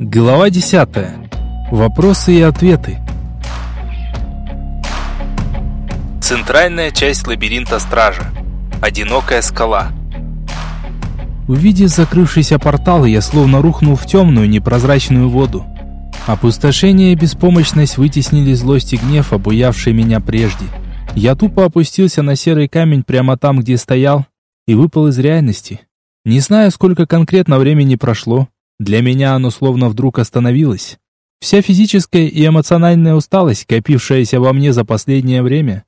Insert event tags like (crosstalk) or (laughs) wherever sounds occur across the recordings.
Глава 10. Вопросы и ответы. Центральная часть лабиринта Стража. Одинокая скала. Увидев закрывшийся портал, я словно рухнул в темную, непрозрачную воду. Опустошение и беспомощность вытеснили злость и гнев, обуявшие меня прежде. Я тупо опустился на серый камень прямо там, где стоял, и выпал из реальности. Не знаю, сколько конкретно времени прошло. Для меня оно словно вдруг остановилось. Вся физическая и эмоциональная усталость, копившаяся во мне за последнее время,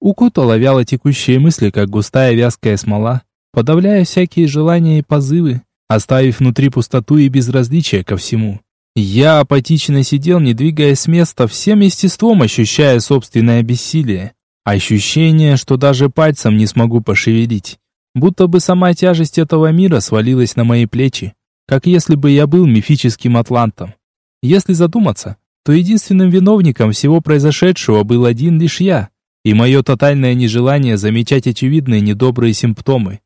укутала вяло текущие мысли, как густая вязкая смола, подавляя всякие желания и позывы, оставив внутри пустоту и безразличие ко всему. Я апатично сидел, не двигаясь с места, всем естеством ощущая собственное бессилие. Ощущение, что даже пальцем не смогу пошевелить. Будто бы сама тяжесть этого мира свалилась на мои плечи, как если бы я был мифическим атлантом. Если задуматься, то единственным виновником всего произошедшего был один лишь я, и мое тотальное нежелание замечать очевидные недобрые симптомы.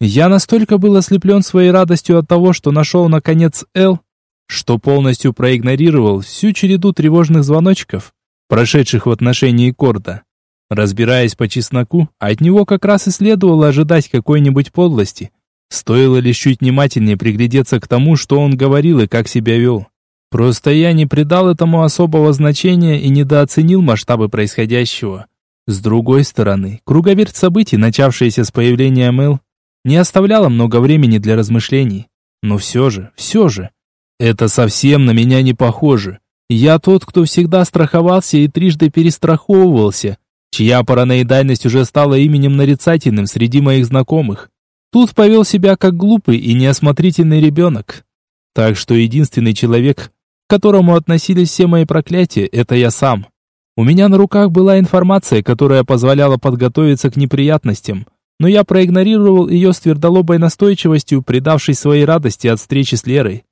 Я настолько был ослеплен своей радостью от того, что нашел наконец Эл, что полностью проигнорировал всю череду тревожных звоночков, прошедших в отношении Корда. Разбираясь по чесноку, от него как раз и следовало ожидать какой-нибудь подлости. Стоило лишь чуть внимательнее приглядеться к тому, что он говорил и как себя вел. Просто я не придал этому особого значения и недооценил масштабы происходящего. С другой стороны, круговерть событий, начавшаяся с появления Мэл, не оставляла много времени для размышлений. Но все же, все же, это совсем на меня не похоже. Я тот, кто всегда страховался и трижды перестраховывался, чья параноидальность уже стала именем нарицательным среди моих знакомых. Тут повел себя как глупый и неосмотрительный ребенок. Так что единственный человек, к которому относились все мои проклятия, это я сам. У меня на руках была информация, которая позволяла подготовиться к неприятностям, но я проигнорировал ее с твердолобой настойчивостью, предавшись своей радости от встречи с Лерой.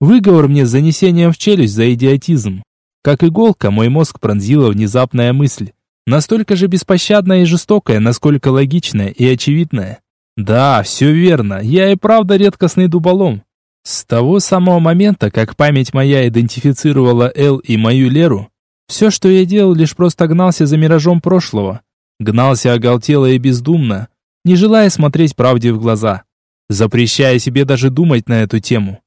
Выговор мне с занесением в челюсть за идиотизм. Как иголка, мой мозг пронзила внезапная мысль. Настолько же беспощадная и жестокая, насколько логичная и очевидная. Да, все верно, я и правда редкостный дуболом. С того самого момента, как память моя идентифицировала Эл и мою Леру, все, что я делал, лишь просто гнался за миражом прошлого. Гнался оголтело и бездумно, не желая смотреть правде в глаза, запрещая себе даже думать на эту тему.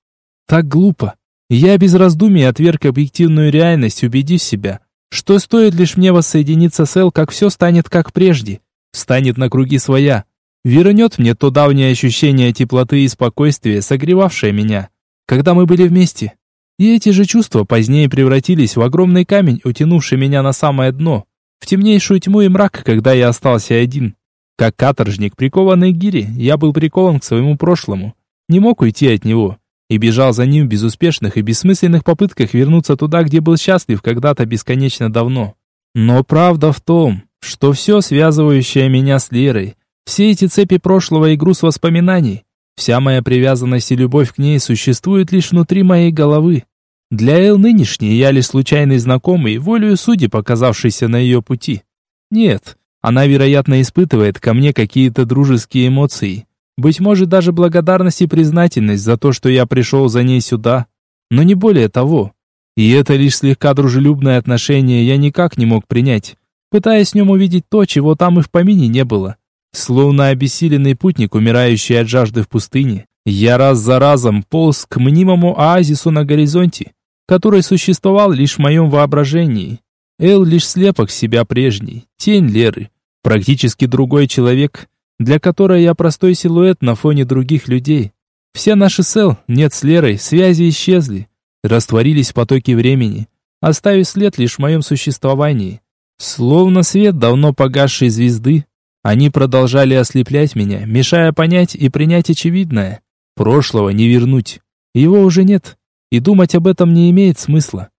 Так глупо. Я без раздумий отверг объективную реальность, убедив себя, что стоит лишь мне воссоединиться с Эл, как все станет как прежде, станет на круги своя, вернет мне то давнее ощущение теплоты и спокойствия, согревавшее меня, когда мы были вместе. И эти же чувства позднее превратились в огромный камень, утянувший меня на самое дно, в темнейшую тьму и мрак, когда я остался один. Как каторжник, прикованный к гире, я был прикован к своему прошлому, не мог уйти от него и бежал за ним в безуспешных и бессмысленных попытках вернуться туда, где был счастлив когда-то бесконечно давно. Но правда в том, что все связывающее меня с Лерой, все эти цепи прошлого и груз воспоминаний, вся моя привязанность и любовь к ней существует лишь внутри моей головы. Для Эл нынешней я лишь случайный знакомый, волею судьи, показавшийся на ее пути. Нет, она, вероятно, испытывает ко мне какие-то дружеские эмоции, быть может, даже благодарность и признательность за то, что я пришел за ней сюда. Но не более того. И это лишь слегка дружелюбное отношение я никак не мог принять, пытаясь в нем увидеть то, чего там и в помине не было. Словно обессиленный путник, умирающий от жажды в пустыне, я раз за разом полз к мнимому оазису на горизонте, который существовал лишь в моем воображении. Эл лишь слепок себя прежний, тень Леры, практически другой человек, для которой я простой силуэт на фоне других людей. Все наши сел, нет с Лерой, связи исчезли, растворились в потоке времени, оставив след лишь в моем существовании. Словно свет давно погасшей звезды, они продолжали ослеплять меня, мешая понять и принять очевидное. Прошлого не вернуть. Его уже нет, и думать об этом не имеет смысла.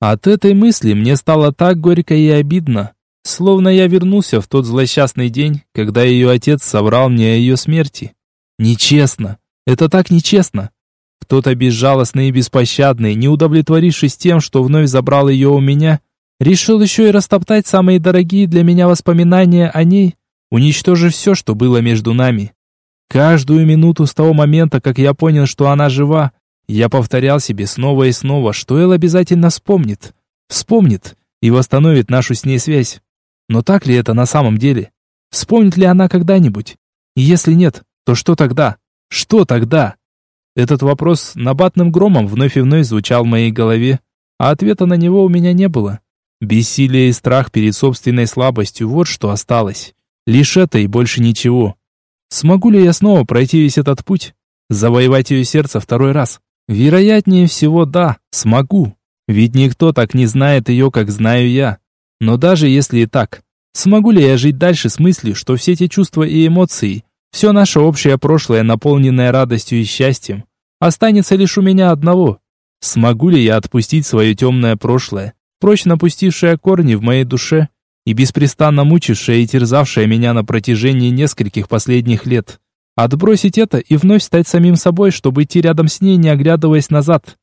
От этой мысли мне стало так горько и обидно, Словно я вернулся в тот злосчастный день, когда ее отец соврал мне о ее смерти. Нечестно. Это так нечестно. Кто-то безжалостный и беспощадный, не удовлетворившись тем, что вновь забрал ее у меня, решил еще и растоптать самые дорогие для меня воспоминания о ней, уничтожив все, что было между нами. Каждую минуту с того момента, как я понял, что она жива, Я повторял себе снова и снова, что Эл обязательно вспомнит. Вспомнит и восстановит нашу с ней связь. Но так ли это на самом деле? Вспомнит ли она когда-нибудь? И если нет, то что тогда? Что тогда? Этот вопрос набатным громом вновь и вновь звучал в моей голове, а ответа на него у меня не было. Бессилие и страх перед собственной слабостью – вот что осталось. Лишь это и больше ничего. Смогу ли я снова пройти весь этот путь? Завоевать ее сердце второй раз? Вероятнее всего, да, смогу. Ведь никто так не знает ее, как знаю я. Но даже если и так, смогу ли я жить дальше с мыслью, что все эти чувства и эмоции, все наше общее прошлое, наполненное радостью и счастьем, останется лишь у меня одного? Смогу ли я отпустить свое темное прошлое, прочно пустившее корни в моей душе и беспрестанно мучившее и терзавшее меня на протяжении нескольких последних лет? Отбросить это и вновь стать самим собой, чтобы идти рядом с ней, не оглядываясь назад?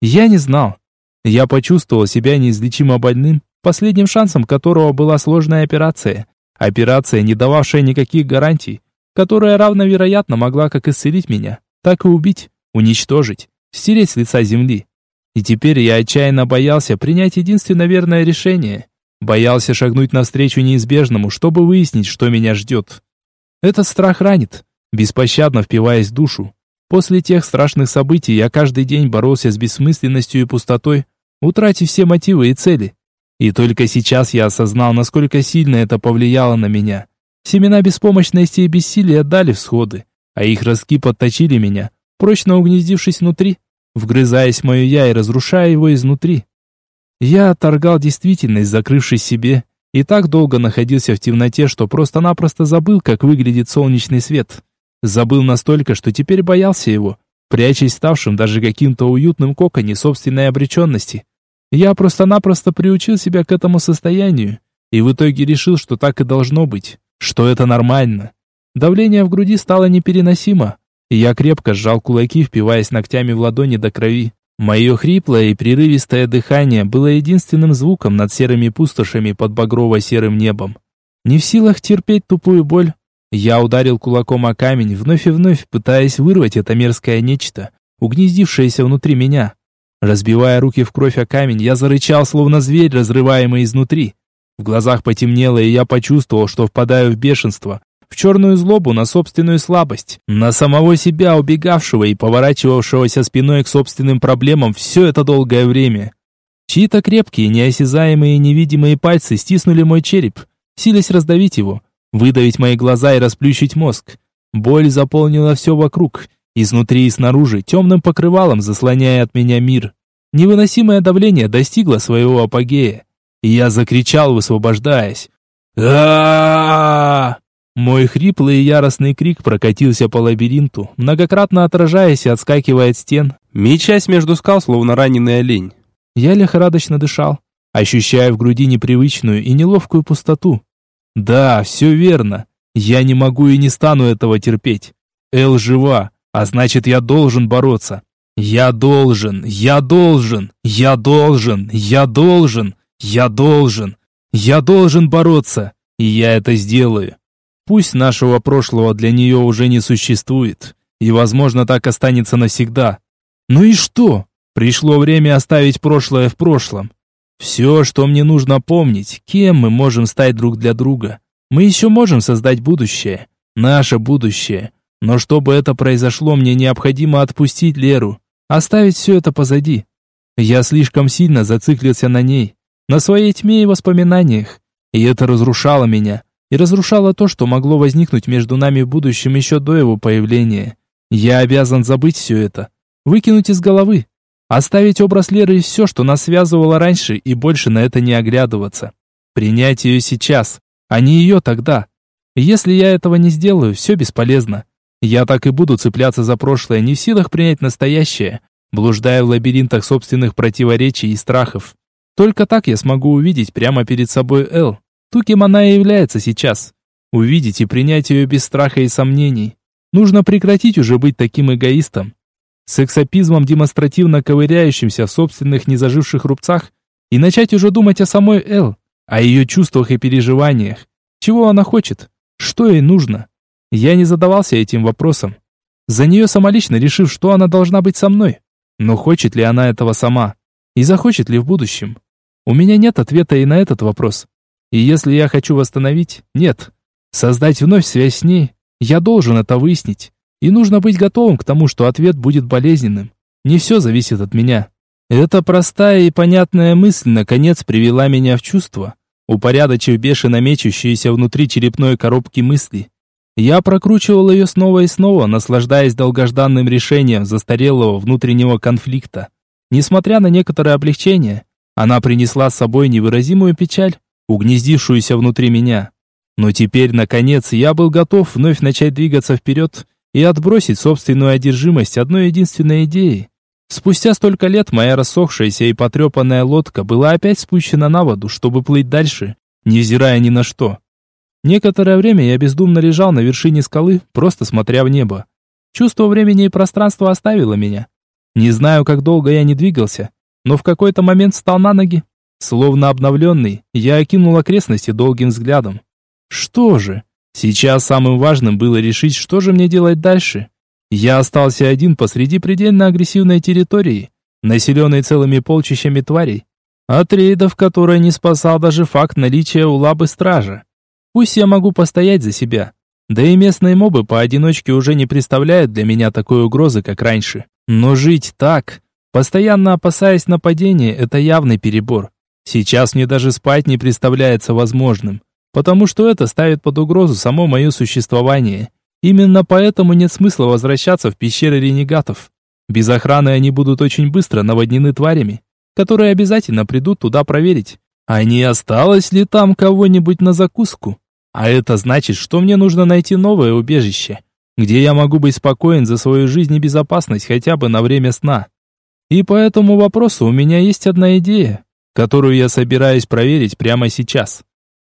Я не знал. Я почувствовал себя неизлечимо больным, последним шансом которого была сложная операция. Операция, не дававшая никаких гарантий, которая равновероятно могла как исцелить меня, так и убить, уничтожить, стереть с лица земли. И теперь я отчаянно боялся принять единственно верное решение. Боялся шагнуть навстречу неизбежному, чтобы выяснить, что меня ждет. Этот страх ранит, беспощадно впиваясь в душу. После тех страшных событий я каждый день боролся с бессмысленностью и пустотой, утратив все мотивы и цели. И только сейчас я осознал, насколько сильно это повлияло на меня. Семена беспомощности и бессилия дали всходы, а их ростки подточили меня, прочно угнездившись внутри, вгрызаясь в мое «я» и разрушая его изнутри. Я отторгал действительность, закрывшись себе, и так долго находился в темноте, что просто-напросто забыл, как выглядит солнечный свет. Забыл настолько, что теперь боялся его, прячась ставшим даже каким-то уютным коконе собственной обреченности. Я просто-напросто приучил себя к этому состоянию, и в итоге решил, что так и должно быть, что это нормально. Давление в груди стало непереносимо, и я крепко сжал кулаки, впиваясь ногтями в ладони до крови. Мое хриплое и прерывистое дыхание было единственным звуком над серыми пустошами под багрово-серым небом. Не в силах терпеть тупую боль, я ударил кулаком о камень, вновь и вновь пытаясь вырвать это мерзкое нечто, угнездившееся внутри меня. Разбивая руки в кровь о камень, я зарычал, словно зверь, разрываемый изнутри. В глазах потемнело, и я почувствовал, что впадаю в бешенство, в черную злобу на собственную слабость, на самого себя, убегавшего и поворачивавшегося спиной к собственным проблемам все это долгое время. Чьи-то крепкие, неосязаемые невидимые пальцы стиснули мой череп, силясь раздавить его, выдавить мои глаза и расплющить мозг. Боль заполнила все вокруг, изнутри и снаружи, темным покрывалом заслоняя от меня мир. Невыносимое давление достигло своего апогея, и я закричал, высвобождаясь. а Мой хриплый и яростный крик прокатился по лабиринту, многократно отражаясь и отскакивая от стен, мечась между скал, словно раненый олень. Я лихорадочно дышал, ощущая в груди непривычную и неловкую пустоту. Да, все верно. Я не могу и не стану этого терпеть. Эл жива, а значит, я должен бороться. Я должен, я должен, я должен, я должен, я должен, я должен бороться. И я это сделаю. Пусть нашего прошлого для нее уже не существует, и, возможно, так останется навсегда. Ну и что? Пришло время оставить прошлое в прошлом. Все, что мне нужно помнить, кем мы можем стать друг для друга. Мы еще можем создать будущее, наше будущее. Но чтобы это произошло, мне необходимо отпустить Леру, оставить все это позади. Я слишком сильно зациклился на ней, на своей тьме и воспоминаниях, и это разрушало меня, и разрушало то, что могло возникнуть между нами в будущем еще до его появления. Я обязан забыть все это, выкинуть из головы, Оставить образ Леры и все, что нас связывало раньше, и больше на это не оглядываться. Принять ее сейчас, а не ее тогда. Если я этого не сделаю, все бесполезно. Я так и буду цепляться за прошлое, не в силах принять настоящее, блуждая в лабиринтах собственных противоречий и страхов. Только так я смогу увидеть прямо перед собой Эл, ту, кем она и является сейчас. Увидеть и принять ее без страха и сомнений. Нужно прекратить уже быть таким эгоистом сексапизмом демонстративно ковыряющимся в собственных незаживших рубцах, и начать уже думать о самой Эл, о ее чувствах и переживаниях. Чего она хочет? Что ей нужно? Я не задавался этим вопросом. За нее самолично решив, что она должна быть со мной. Но хочет ли она этого сама? И захочет ли в будущем? У меня нет ответа и на этот вопрос. И если я хочу восстановить, нет. Создать вновь связь с ней, я должен это выяснить. И нужно быть готовым к тому, что ответ будет болезненным. Не все зависит от меня. Эта простая и понятная мысль наконец привела меня в чувство, упорядочив бешено мечущиеся внутри черепной коробки мысли. Я прокручивал ее снова и снова, наслаждаясь долгожданным решением застарелого внутреннего конфликта. Несмотря на некоторое облегчение, она принесла с собой невыразимую печаль, угнездившуюся внутри меня. Но теперь, наконец, я был готов вновь начать двигаться вперед и отбросить собственную одержимость одной единственной идеей. Спустя столько лет моя рассохшаяся и потрепанная лодка была опять спущена на воду, чтобы плыть дальше, невзирая ни на что. Некоторое время я бездумно лежал на вершине скалы, просто смотря в небо. Чувство времени и пространства оставило меня. Не знаю, как долго я не двигался, но в какой-то момент встал на ноги. Словно обновленный, я окинул окрестности долгим взглядом. Что же? Сейчас самым важным было решить, что же мне делать дальше. Я остался один посреди предельно агрессивной территории, населенной целыми полчищами тварей, от рейдов которой не спасал даже факт наличия у лабы стража. Пусть я могу постоять за себя, да и местные мобы поодиночке уже не представляют для меня такой угрозы, как раньше. Но жить так, постоянно опасаясь нападения, это явный перебор. Сейчас мне даже спать не представляется возможным потому что это ставит под угрозу само мое существование. Именно поэтому нет смысла возвращаться в пещеры ренегатов. Без охраны они будут очень быстро наводнены тварями, которые обязательно придут туда проверить, а не осталось ли там кого-нибудь на закуску. А это значит, что мне нужно найти новое убежище, где я могу быть спокоен за свою жизнь и безопасность хотя бы на время сна. И по этому вопросу у меня есть одна идея, которую я собираюсь проверить прямо сейчас.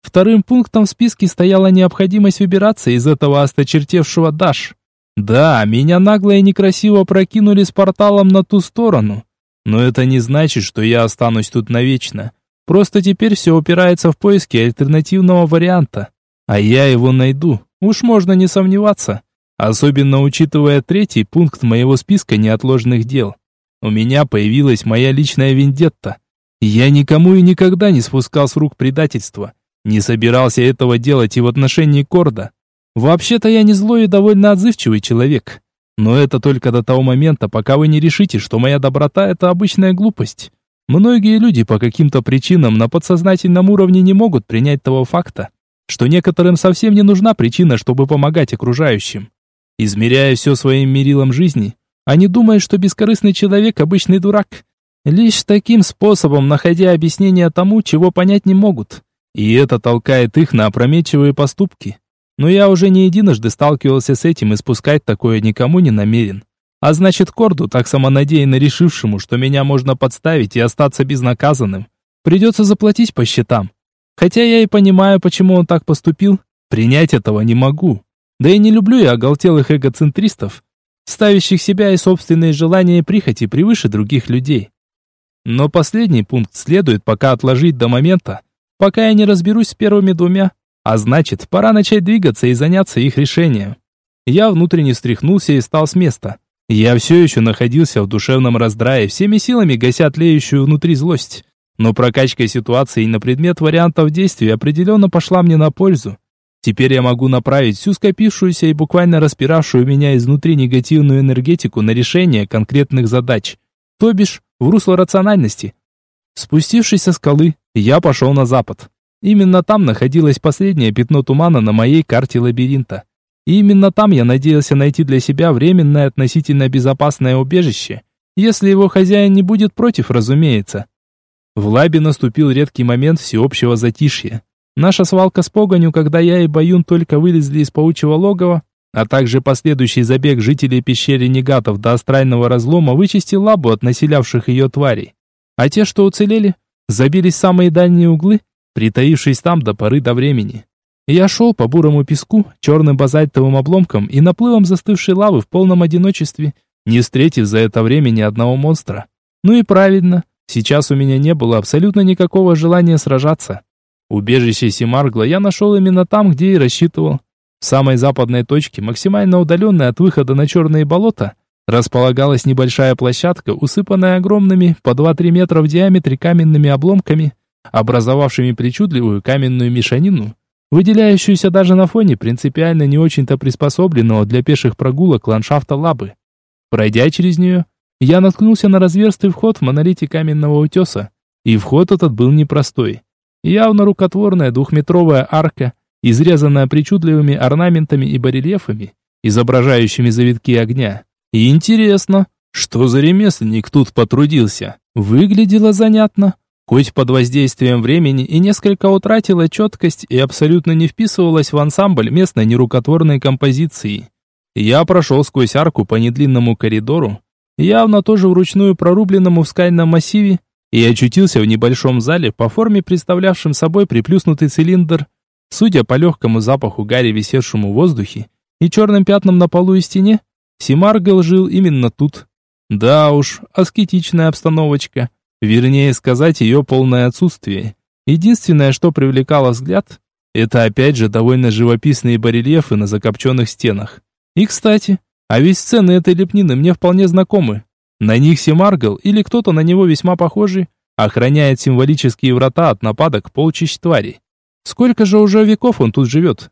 Вторым пунктом в списке стояла необходимость выбираться из этого осточертевшего Даш. Да, меня нагло и некрасиво прокинули с порталом на ту сторону. Но это не значит, что я останусь тут навечно. Просто теперь все упирается в поиски альтернативного варианта. А я его найду, уж можно не сомневаться. Особенно учитывая третий пункт моего списка неотложных дел. У меня появилась моя личная вендетта. Я никому и никогда не спускал с рук предательства. Не собирался этого делать и в отношении Корда. Вообще-то я не злой и довольно отзывчивый человек. Но это только до того момента, пока вы не решите, что моя доброта – это обычная глупость. Многие люди по каким-то причинам на подсознательном уровне не могут принять того факта, что некоторым совсем не нужна причина, чтобы помогать окружающим. Измеряя все своим мерилом жизни, они думают, что бескорыстный человек – обычный дурак. Лишь таким способом находя объяснение тому, чего понять не могут. И это толкает их на опрометчивые поступки. Но я уже не единожды сталкивался с этим и спускать такое никому не намерен. А значит, Корду, так самонадеянно решившему, что меня можно подставить и остаться безнаказанным, придется заплатить по счетам. Хотя я и понимаю, почему он так поступил, принять этого не могу. Да и не люблю я оголтелых эгоцентристов, ставящих себя и собственные желания и прихоти превыше других людей. Но последний пункт следует пока отложить до момента, пока я не разберусь с первыми двумя. А значит, пора начать двигаться и заняться их решением. Я внутренне встряхнулся и стал с места. Я все еще находился в душевном раздрае, всеми силами гася тлеющую внутри злость. Но прокачка ситуации на предмет вариантов действий определенно пошла мне на пользу. Теперь я могу направить всю скопившуюся и буквально распиравшую меня изнутри негативную энергетику на решение конкретных задач. То бишь, в русло рациональности. Спустившись со скалы, я пошел на запад. Именно там находилось последнее пятно тумана на моей карте лабиринта. И именно там я надеялся найти для себя временное относительно безопасное убежище, если его хозяин не будет против, разумеется. В лабе наступил редкий момент всеобщего затишья. Наша свалка с погонью, когда я и Баюн только вылезли из паучьего логова, а также последующий забег жителей пещеры Негатов до астрального разлома вычистил лабу от населявших ее тварей. А те, что уцелели, забились в самые дальние углы, притаившись там до поры до времени. Я шел по бурому песку, черным базальтовым обломкам и наплывом застывшей лавы в полном одиночестве, не встретив за это время ни одного монстра. Ну и правильно, сейчас у меня не было абсолютно никакого желания сражаться. Убежище Симаргла я нашел именно там, где и рассчитывал. В самой западной точке, максимально удаленной от выхода на черные болота, располагалась небольшая площадка, усыпанная огромными по 2-3 метра в диаметре каменными обломками, образовавшими причудливую каменную мешанину, выделяющуюся даже на фоне принципиально не очень-то приспособленного для пеших прогулок ландшафта лабы. Пройдя через нее, я наткнулся на разверстый вход в монолите каменного утеса, и вход этот был непростой. Явно рукотворная двухметровая арка, изрезанная причудливыми орнаментами и барельефами, изображающими завитки огня. И интересно, что за ремесленник тут потрудился? Выглядело занятно хоть под воздействием времени и несколько утратила четкость и абсолютно не вписывалась в ансамбль местной нерукотворной композиции. Я прошел сквозь арку по недлинному коридору, явно тоже вручную прорубленному в скальном массиве, и очутился в небольшом зале, по форме представлявшем собой приплюснутый цилиндр. Судя по легкому запаху гари, висевшему в воздухе, и черным пятнам на полу и стене, Симаргл жил именно тут. Да уж, аскетичная обстановочка. Вернее сказать, ее полное отсутствие. Единственное, что привлекало взгляд, это опять же довольно живописные барельефы на закопченных стенах. И, кстати, а ведь сцены этой лепнины мне вполне знакомы. На них Семаргл или кто-то на него весьма похожий охраняет символические врата от нападок полчищ тварей. Сколько же уже веков он тут живет?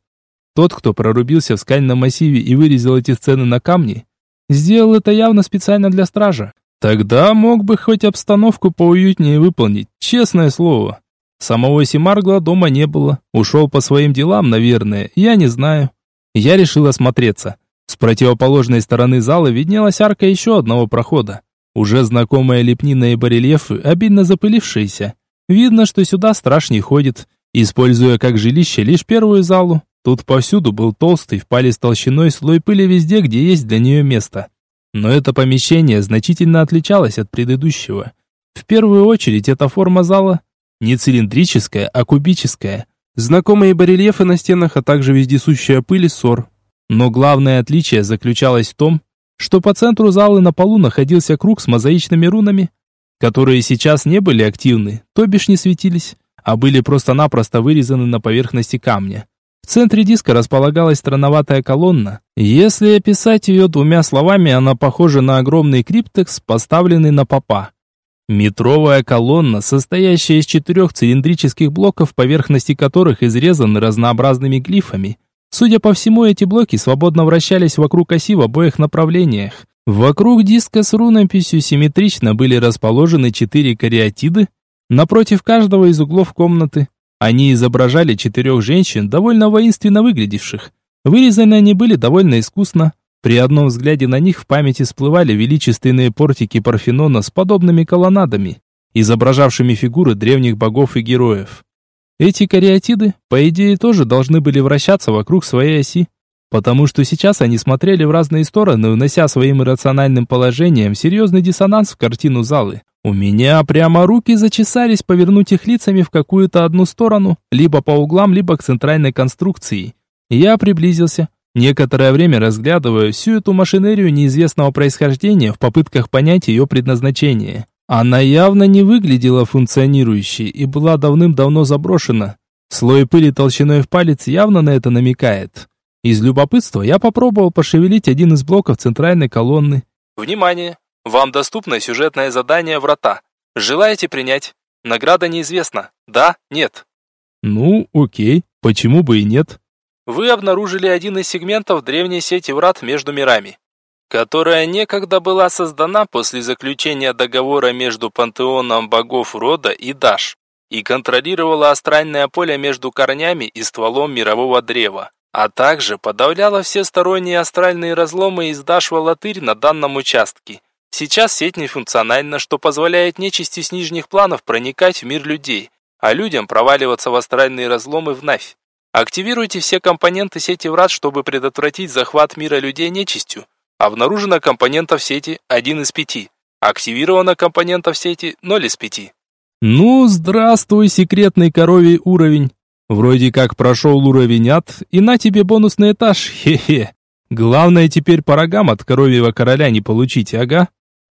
Тот, кто прорубился в скальном массиве и вырезал эти сцены на камне, сделал это явно специально для стража. Тогда мог бы хоть обстановку поуютнее выполнить, честное слово. Самого Симаргла дома не было. Ушел по своим делам, наверное, я не знаю. Я решил осмотреться. С противоположной стороны зала виднелась арка еще одного прохода. Уже знакомая лепнина и барельефы, обидно запылившиеся. Видно, что сюда страж не ходит, используя как жилище лишь первую залу. Тут повсюду был толстый, в палец толщиной слой пыли везде, где есть для нее место. Но это помещение значительно отличалось от предыдущего. В первую очередь эта форма зала не цилиндрическая, а кубическая. Знакомые барельефы на стенах, а также вездесущая пыль и ссор. Но главное отличие заключалось в том, что по центру зала на полу находился круг с мозаичными рунами, которые сейчас не были активны, то бишь не светились, а были просто-напросто вырезаны на поверхности камня. В центре диска располагалась странноватая колонна. Если описать ее двумя словами, она похожа на огромный криптекс, поставленный на попа. Метровая колонна, состоящая из четырех цилиндрических блоков, поверхности которых изрезаны разнообразными глифами. Судя по всему, эти блоки свободно вращались вокруг оси в обоих направлениях. Вокруг диска с рунописью симметрично были расположены четыре кариатиды, напротив каждого из углов комнаты. Они изображали четырех женщин, довольно воинственно выглядевших. Вырезаны они были довольно искусно. При одном взгляде на них в памяти всплывали величественные портики Парфенона с подобными колоннадами, изображавшими фигуры древних богов и героев. Эти кариатиды, по идее, тоже должны были вращаться вокруг своей оси, потому что сейчас они смотрели в разные стороны, унося своим иррациональным положением серьезный диссонанс в картину залы. У меня прямо руки зачесались повернуть их лицами в какую-то одну сторону, либо по углам, либо к центральной конструкции. Я приблизился, некоторое время разглядывая всю эту машинерию неизвестного происхождения в попытках понять ее предназначение. Она явно не выглядела функционирующей и была давным-давно заброшена. Слой пыли толщиной в палец явно на это намекает. Из любопытства я попробовал пошевелить один из блоков центральной колонны. Внимание! Вам доступно сюжетное задание «Врата». Желаете принять? Награда неизвестна. Да? Нет? Ну, окей. Почему бы и нет? Вы обнаружили один из сегментов древней сети врат между мирами, которая некогда была создана после заключения договора между пантеоном богов рода и Даш и контролировала астральное поле между корнями и стволом мирового древа, а также подавляла все сторонние астральные разломы из Даш-Валатырь на данном участке – Сейчас сеть нефункциональна, что позволяет нечисти с нижних планов проникать в мир людей, а людям проваливаться в астральные разломы вновь. Активируйте все компоненты сети врат, чтобы предотвратить захват мира людей нечистью. Обнаружено компонентов сети 1 из 5. Активировано компонентов сети 0 из 5. Ну, здравствуй, секретный коровий уровень. Вроде как прошел уровень ад, и на тебе бонусный этаж, (laughs) хе-хе. Главное теперь по рогам от коровьего короля не получить, ага.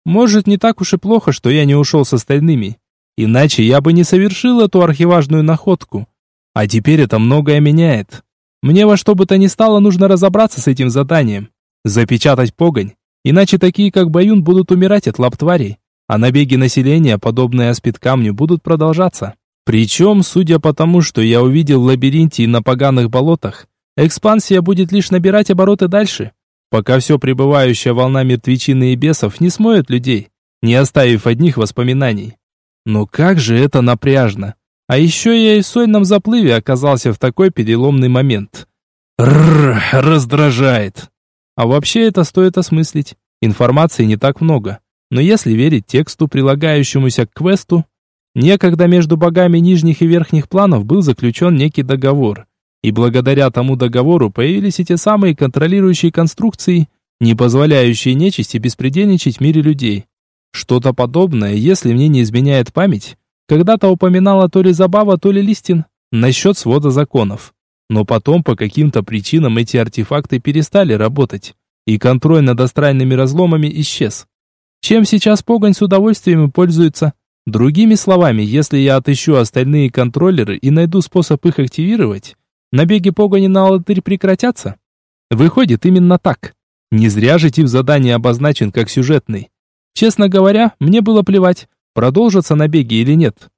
Может, не так уж и плохо, что я не ушел с остальными. Иначе я бы не совершил эту архиважную находку. А теперь это многое меняет. Мне во что бы то ни стало нужно разобраться с этим заданием. Запечатать погонь Иначе такие, как Баюн, будут умирать от лап тварей, а набеги населения, подобные аспид-камню, будут продолжаться. Причем, судя по тому, что я увидел в лабиринте и на поганых болотах, экспансия будет лишь набирать обороты дальше, пока все прибывающая волна мертвечины и бесов не смоет людей, не оставив одних воспоминаний. Но как же это напряжно! А еще я и в сольном заплыве оказался в такой переломный момент. Рррр, раздражает. А вообще это стоит осмыслить. Информации не так много. Но если верить тексту, прилагающемуся к квесту, некогда между богами нижних и верхних планов был заключен некий договор. И благодаря тому договору появились эти самые контролирующие конструкции, не позволяющие нечисти беспредельничать в мире людей. Что-то подобное, если мне не изменяет память, когда-то упоминала то ли Забава, то ли Листин насчет свода законов. Но потом по каким-то причинам эти артефакты перестали работать, и контроль над астральными разломами исчез. Чем сейчас Погонь с удовольствием пользуется? Другими словами, если я отыщу остальные контроллеры и найду способ их активировать, набеги Погони на Алтырь прекратятся? Выходит именно так. Не зря же тип задания обозначен как сюжетный. Честно говоря, мне было плевать, продолжатся набеги или нет.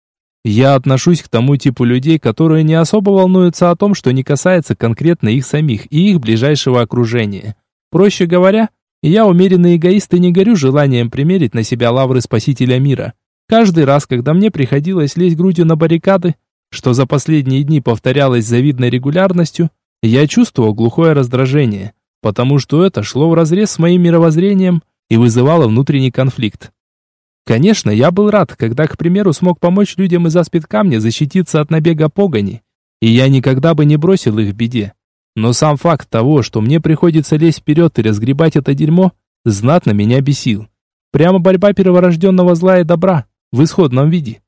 Я отношусь к тому типу людей, которые не особо волнуются о том, что не касается конкретно их самих и их ближайшего окружения. Проще говоря, я умеренный эгоист и не горю желанием примерить на себя лавры спасителя мира. Каждый раз, когда мне приходилось лезть грудью на баррикады, что за последние дни повторялось с завидной регулярностью, я чувствовал глухое раздражение, потому что это шло вразрез с моим мировоззрением и вызывало внутренний конфликт. Конечно, я был рад, когда, к примеру, смог помочь людям из аспид камня защититься от набега погони, и я никогда бы не бросил их в беде. Но сам факт того, что мне приходится лезть вперед и разгребать это дерьмо, знатно меня бесил. Прямо борьба перворожденного зла и добра, в исходном виде.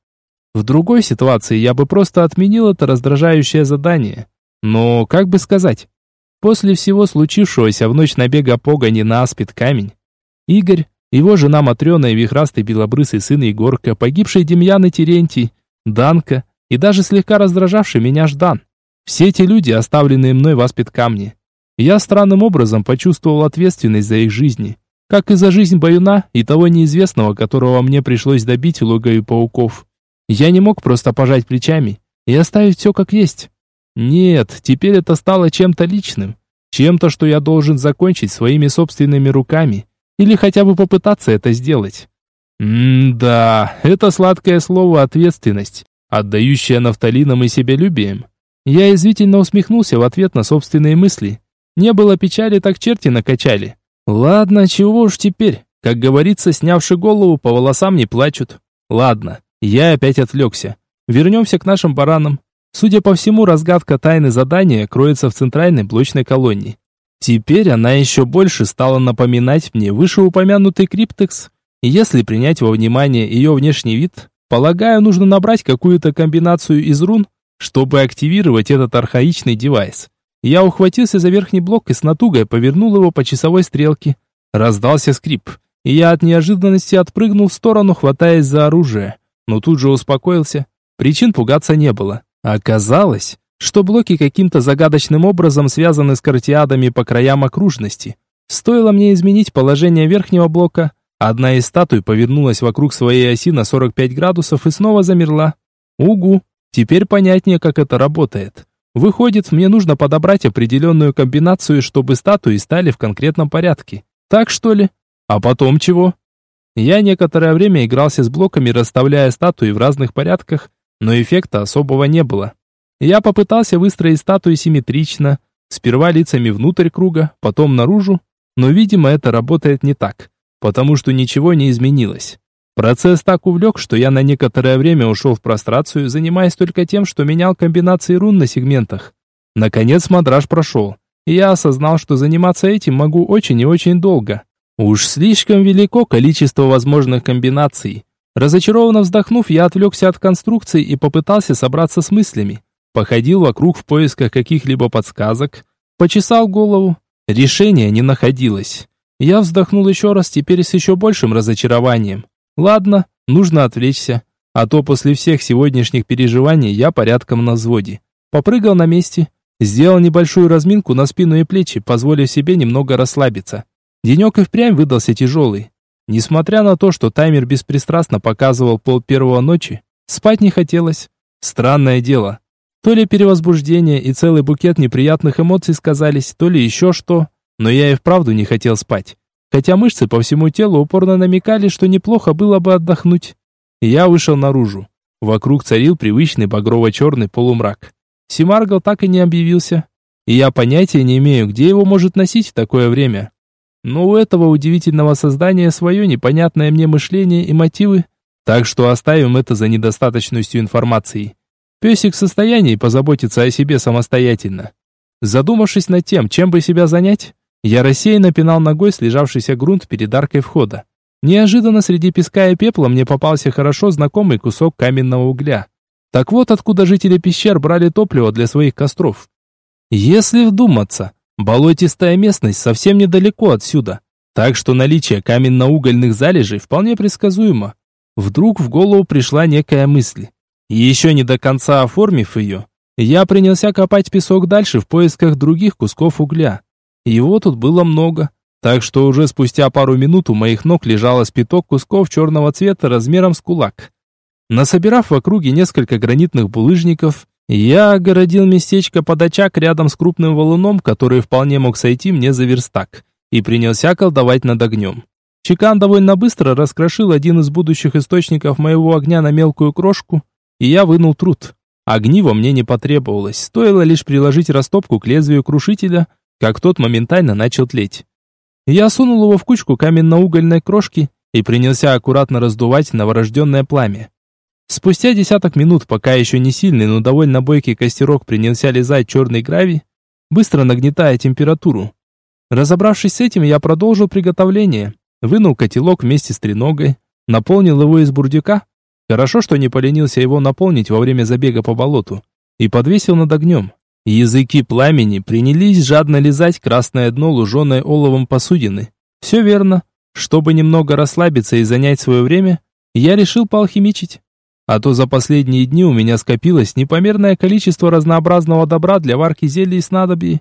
В другой ситуации я бы просто отменил это раздражающее задание. Но, как бы сказать, после всего случившегося в ночь набега погони на аспид камень, Игорь, его жена Матрена и вихрастый белобрысый сын Егорка, погибший Демьян и Терентий, Данка и даже слегка раздражавший меня Ждан. Все эти люди, оставленные мной в аспид камне. Я странным образом почувствовал ответственность за их жизни, как и за жизнь Баюна и того неизвестного, которого мне пришлось добить в логове пауков. Я не мог просто пожать плечами и оставить все как есть. Нет, теперь это стало чем-то личным, чем-то, что я должен закончить своими собственными руками или хотя бы попытаться это сделать. М-да, это сладкое слово «ответственность», отдающее нафталином и себялюбием. Я извительно усмехнулся в ответ на собственные мысли. Не было печали, так черти накачали. Ладно, чего уж теперь. Как говорится, снявши голову, по волосам не плачут. Ладно, я опять отвлекся. Вернемся к нашим баранам. Судя по всему, разгадка тайны задания кроется в центральной блочной колонии. Теперь она еще больше стала напоминать мне вышеупомянутый криптекс. Если принять во внимание ее внешний вид, полагаю, нужно набрать какую-то комбинацию из рун, чтобы активировать этот архаичный девайс. Я ухватился за верхний блок и с натугой повернул его по часовой стрелке. Раздался скрип, и я от неожиданности отпрыгнул в сторону, хватаясь за оружие. Но тут же успокоился. Причин пугаться не было. Оказалось, что блоки каким-то загадочным образом связаны с картиадами по краям окружности. Стоило мне изменить положение верхнего блока, одна из статуй повернулась вокруг своей оси на 45 градусов и снова замерла. Угу, теперь понятнее, как это работает. Выходит, мне нужно подобрать определенную комбинацию, чтобы статуи стали в конкретном порядке. Так что ли? А потом чего? Я некоторое время игрался с блоками, расставляя статуи в разных порядках, но эффекта особого не было. Я попытался выстроить статую симметрично, сперва лицами внутрь круга, потом наружу, но, видимо, это работает не так, потому что ничего не изменилось. Процесс так увлек, что я на некоторое время ушел в прострацию, занимаясь только тем, что менял комбинации рун на сегментах. Наконец мандраж прошел, и я осознал, что заниматься этим могу очень и очень долго. Уж слишком велико количество возможных комбинаций. Разочарованно вздохнув, я отвлекся от конструкции и попытался собраться с мыслями. Походил вокруг в поисках каких-либо подсказок, почесал голову. Решения не находилось. Я вздохнул еще раз, теперь с еще большим разочарованием. Ладно, нужно отвлечься, а то после всех сегодняшних переживаний я порядком на взводе. Попрыгал на месте, сделал небольшую разминку на спину и плечи, позволив себе немного расслабиться. Денек и впрямь выдался тяжелый. Несмотря на то, что таймер беспристрастно показывал пол первого ночи, спать не хотелось. Странное дело. То ли перевозбуждение и целый букет неприятных эмоций сказались, то ли еще что, но я и вправду не хотел спать. Хотя мышцы по всему телу упорно намекали, что неплохо было бы отдохнуть. Я вышел наружу. Вокруг царил привычный багрово-черный полумрак. Симаргл так и не объявился. И я понятия не имею, где его может носить в такое время. Но у этого удивительного создания свое непонятное мне мышление и мотивы, так что оставим это за недостаточностью информации. Песик в состоянии позаботиться о себе самостоятельно. Задумавшись над тем, чем бы себя занять, я рассеянно пинал ногой слежавшийся грунт перед аркой входа. Неожиданно среди песка и пепла мне попался хорошо знакомый кусок каменного угля. Так вот откуда жители пещер брали топливо для своих костров. Если вдуматься, болотистая местность совсем недалеко отсюда, так что наличие каменно-угольных залежей вполне предсказуемо. Вдруг в голову пришла некая мысль. Еще не до конца оформив ее, я принялся копать песок дальше в поисках других кусков угля. Его тут было много, так что уже спустя пару минут у моих ног лежало спиток кусков черного цвета размером с кулак. Насобирав в округе несколько гранитных булыжников, я огородил местечко под очаг рядом с крупным валуном, который вполне мог сойти мне за верстак, и принялся колдовать над огнем. Чекан довольно быстро раскрошил один из будущих источников моего огня на мелкую крошку, и я вынул труд. Огниво мне не потребовалось, стоило лишь приложить растопку к лезвию крушителя, как тот моментально начал тлеть. Я сунул его в кучку каменно-угольной крошки и принялся аккуратно раздувать новорожденное пламя. Спустя десяток минут, пока еще не сильный, но довольно бойкий костерок принялся лизать черный гравий, быстро нагнетая температуру. Разобравшись с этим, я продолжил приготовление. Вынул котелок вместе с треногой, наполнил его из бурдюка, Хорошо, что не поленился его наполнить во время забега по болоту. И подвесил над огнем. Языки пламени принялись жадно лизать красное дно луженой оловом посудины. Все верно. Чтобы немного расслабиться и занять свое время, я решил поалхимичить. А то за последние дни у меня скопилось непомерное количество разнообразного добра для варки зелий и снадобий.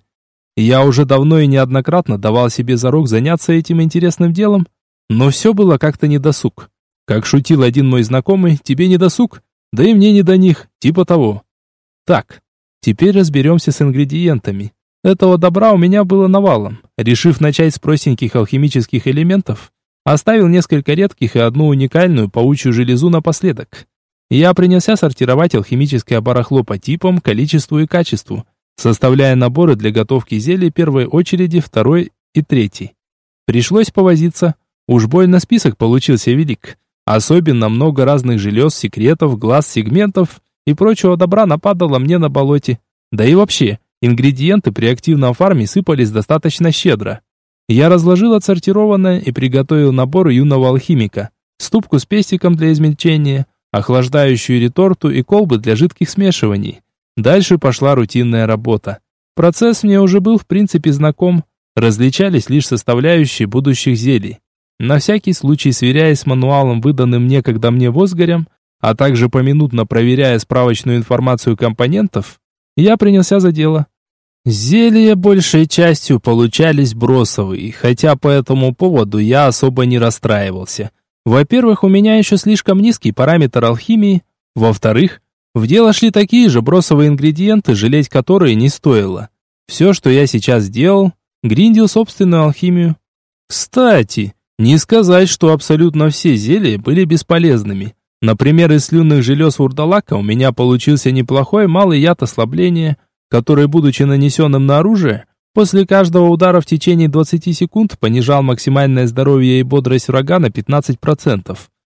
Я уже давно и неоднократно давал себе зарок заняться этим интересным делом, но все было как-то недосуг. Как шутил один мой знакомый, тебе не досуг, да и мне не до них, типа того. Так, теперь разберемся с ингредиентами. Этого добра у меня было навалом. Решив начать с простеньких алхимических элементов, оставил несколько редких и одну уникальную паучью железу напоследок. Я принялся сортировать алхимическое барахло по типам, количеству и качеству, составляя наборы для готовки зелий первой очереди, второй и третьей. Пришлось повозиться. Уж больно список получился велик. Особенно много разных желез, секретов, глаз, сегментов и прочего добра нападало мне на болоте. Да и вообще, ингредиенты при активном фарме сыпались достаточно щедро. Я разложил отсортированное и приготовил набор юного алхимика. Ступку с пестиком для измельчения, охлаждающую реторту и колбы для жидких смешиваний. Дальше пошла рутинная работа. Процесс мне уже был в принципе знаком, различались лишь составляющие будущих зелий. На всякий случай сверяясь с мануалом, выданным некогда мне Возгорем, а также поминутно проверяя справочную информацию компонентов, я принялся за дело. Зелья большей частью получались бросовые, хотя по этому поводу я особо не расстраивался. Во-первых, у меня еще слишком низкий параметр алхимии. Во-вторых, в дело шли такие же бросовые ингредиенты, жалеть которые не стоило. Все, что я сейчас делал, гриндил собственную алхимию. Кстати, не сказать, что абсолютно все зелья были бесполезными. Например, из слюнных желез урдалака у меня получился неплохой малый яд ослабления, который, будучи нанесенным на оружие, после каждого удара в течение 20 секунд понижал максимальное здоровье и бодрость врага на 15%,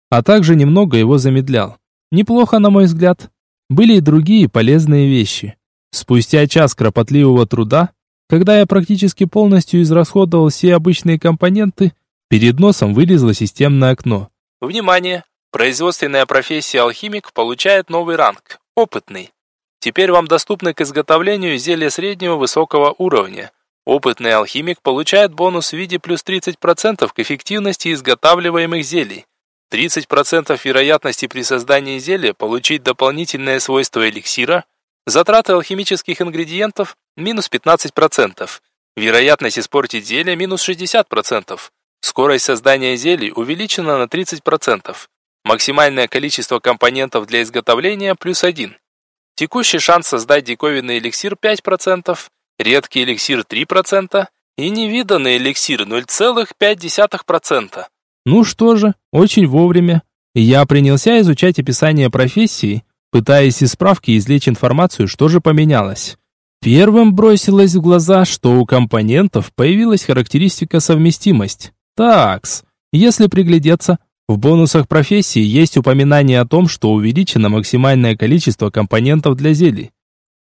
а также немного его замедлял. Неплохо, на мой взгляд. Были и другие полезные вещи. Спустя час кропотливого труда, когда я практически полностью израсходовал все обычные компоненты, Перед носом вылезло системное окно. Внимание! Производственная профессия алхимик получает новый ранг – опытный. Теперь вам доступны к изготовлению зелья среднего высокого уровня. Опытный алхимик получает бонус в виде плюс 30% к эффективности изготавливаемых зелий. 30% вероятности при создании зелья получить дополнительное свойство эликсира, затраты алхимических ингредиентов минус 15%. Вероятность испортить зелье минус 60%. Скорость создания зелий увеличена на 30%. Максимальное количество компонентов для изготовления плюс 1. Текущий шанс создать диковинный эликсир 5%, редкий эликсир 3% и невиданный эликсир 0,5%. Ну что же, очень вовремя. Я принялся изучать описание профессии, пытаясь из справки извлечь информацию, что же поменялось. Первым бросилось в глаза, что у компонентов появилась характеристика совместимость. Такс, если приглядеться, в бонусах профессии есть упоминание о том, что увеличено максимальное количество компонентов для зелий.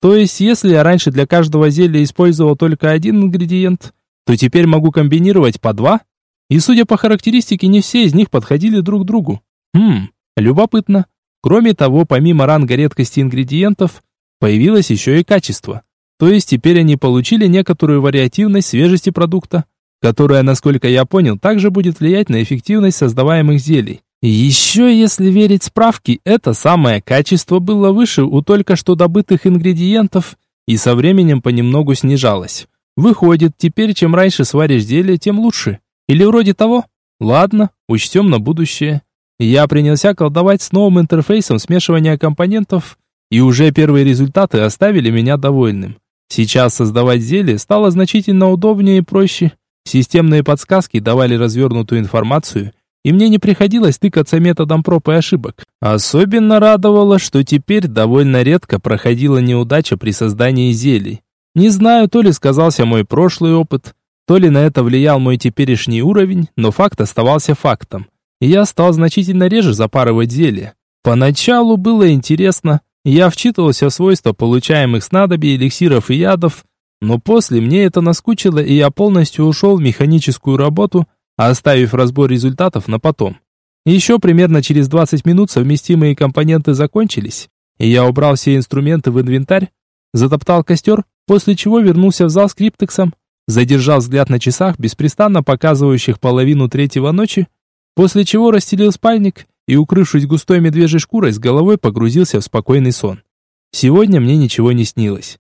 То есть, если я раньше для каждого зелья использовал только один ингредиент, то теперь могу комбинировать по два? И судя по характеристике, не все из них подходили друг другу. Хм, любопытно. Кроме того, помимо ранга редкости ингредиентов, появилось еще и качество. То есть теперь они получили некоторую вариативность свежести продукта, которая, насколько я понял, также будет влиять на эффективность создаваемых зелий. Еще, если верить справке, это самое качество было выше у только что добытых ингредиентов и со временем понемногу снижалось. Выходит, теперь чем раньше сваришь зелье, тем лучше. Или вроде того? Ладно, учтем на будущее. Я принялся колдовать с новым интерфейсом смешивания компонентов, и уже первые результаты оставили меня довольным. Сейчас создавать зелье стало значительно удобнее и проще. Системные подсказки давали развернутую информацию, и мне не приходилось тыкаться методом проб и ошибок. Особенно радовало, что теперь довольно редко проходила неудача при создании зелий. Не знаю, то ли сказался мой прошлый опыт, то ли на это влиял мой теперешний уровень, но факт оставался фактом. Я стал значительно реже запарывать зелья. Поначалу было интересно, я вчитывался в свойства получаемых снадобий, эликсиров и ядов, но после мне это наскучило, и я полностью ушел в механическую работу, оставив разбор результатов на потом. Еще примерно через 20 минут совместимые компоненты закончились, и я убрал все инструменты в инвентарь, затоптал костер, после чего вернулся в зал с криптексом, задержал взгляд на часах, беспрестанно показывающих половину третьего ночи, после чего расстелил спальник и, укрывшись густой медвежьей шкурой, с головой погрузился в спокойный сон. Сегодня мне ничего не снилось.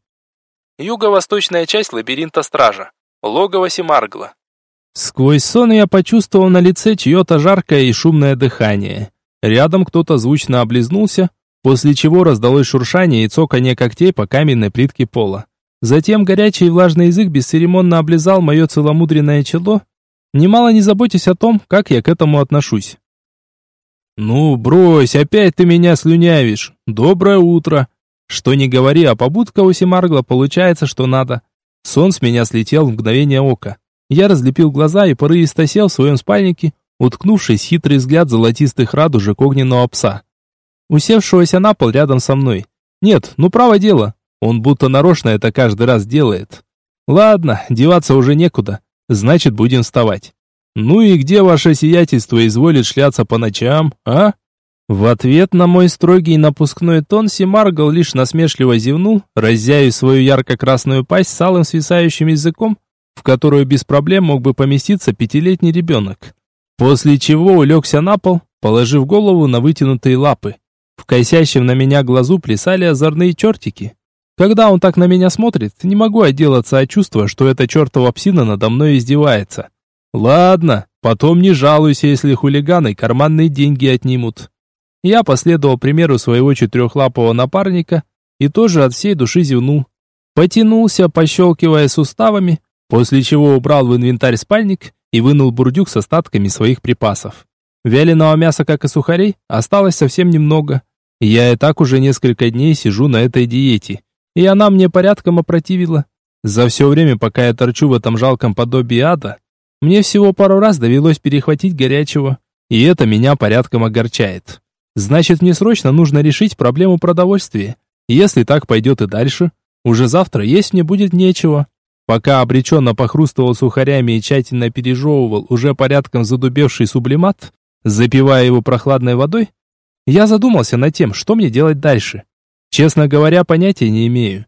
Юго-восточная часть лабиринта Стража. Логово Семаргла. Сквозь сон я почувствовал на лице чье-то жаркое и шумное дыхание. Рядом кто-то звучно облизнулся, после чего раздалось шуршание и цоканье когтей по каменной плитке пола. Затем горячий и влажный язык бесцеремонно облизал мое целомудренное чело, немало не заботясь о том, как я к этому отношусь. «Ну, брось, опять ты меня слюнявишь. Доброе утро!» Что не говори, а побудка у Семаргла получается, что надо. Сон с меня слетел в мгновение ока. Я разлепил глаза и порывисто сел в своем спальнике, уткнувшись хитрый взгляд золотистых радужек огненного пса, усевшегося на пол рядом со мной. Нет, ну право дело, он будто нарочно это каждый раз делает. Ладно, деваться уже некуда, значит будем вставать. Ну и где ваше сиятельство изволит шляться по ночам, а? В ответ на мой строгий напускной тон Симаргл лишь насмешливо зевнул, раззяив свою ярко-красную пасть с алым свисающим языком, в которую без проблем мог бы поместиться пятилетний ребенок. После чего улегся на пол, положив голову на вытянутые лапы. В косящем на меня глазу плясали озорные чертики. Когда он так на меня смотрит, не могу отделаться от чувства, что эта чертова псина надо мной издевается. Ладно, потом не жалуйся, если хулиганы карманные деньги отнимут. Я последовал примеру своего четырехлапого напарника и тоже от всей души зевнул. Потянулся, пощелкивая суставами, после чего убрал в инвентарь спальник и вынул бурдюк с остатками своих припасов. Вяленого мяса, как и сухарей, осталось совсем немного. Я и так уже несколько дней сижу на этой диете, и она мне порядком опротивила. За все время, пока я торчу в этом жалком подобии ада, мне всего пару раз довелось перехватить горячего, и это меня порядком огорчает. Значит, мне срочно нужно решить проблему продовольствия. Если так пойдет и дальше, уже завтра есть мне будет нечего. Пока обреченно похрустывал сухарями и тщательно пережевывал уже порядком задубевший сублимат, запивая его прохладной водой, я задумался над тем, что мне делать дальше. Честно говоря, понятия не имею.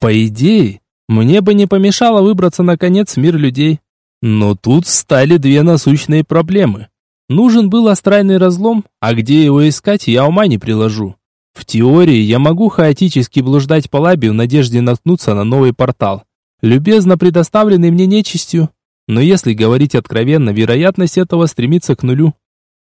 По идее, мне бы не помешало выбраться наконец в мир людей. Но тут стали две насущные проблемы. Нужен был астральный разлом, а где его искать, я ума не приложу. В теории я могу хаотически блуждать по лабе в надежде наткнуться на новый портал. любезно предоставленный мне нечистью. Но если говорить откровенно, вероятность этого стремится к нулю.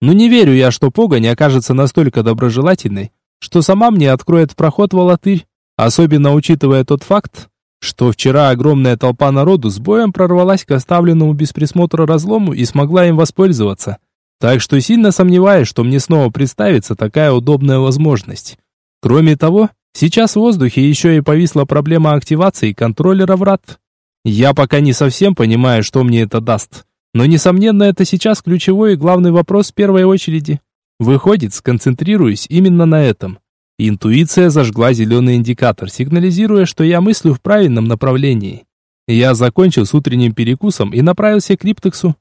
Но не верю я, что погонь окажется настолько доброжелательной, что сама мне откроет проход в Алатырь, особенно учитывая тот факт, что вчера огромная толпа народу с боем прорвалась к оставленному без присмотра разлому и смогла им воспользоваться. Так что сильно сомневаюсь, что мне снова представится такая удобная возможность. Кроме того, сейчас в воздухе еще и повисла проблема активации контроллера врат. Я пока не совсем понимаю, что мне это даст. Но, несомненно, это сейчас ключевой и главный вопрос в первой очереди. Выходит, сконцентрируюсь именно на этом. Интуиция зажгла зеленый индикатор, сигнализируя, что я мыслю в правильном направлении. Я закончил с утренним перекусом и направился к Криптексу.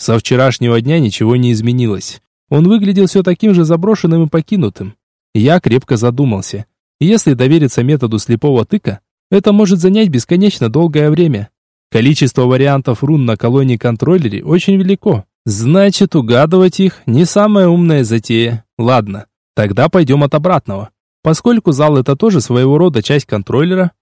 Со вчерашнего дня ничего не изменилось. Он выглядел все таким же заброшенным и покинутым. Я крепко задумался. Если довериться методу слепого тыка, это может занять бесконечно долгое время. Количество вариантов рун на колонии-контроллере очень велико. Значит, угадывать их не самая умная затея. Ладно, тогда пойдем от обратного. Поскольку зал это тоже своего рода часть контроллера,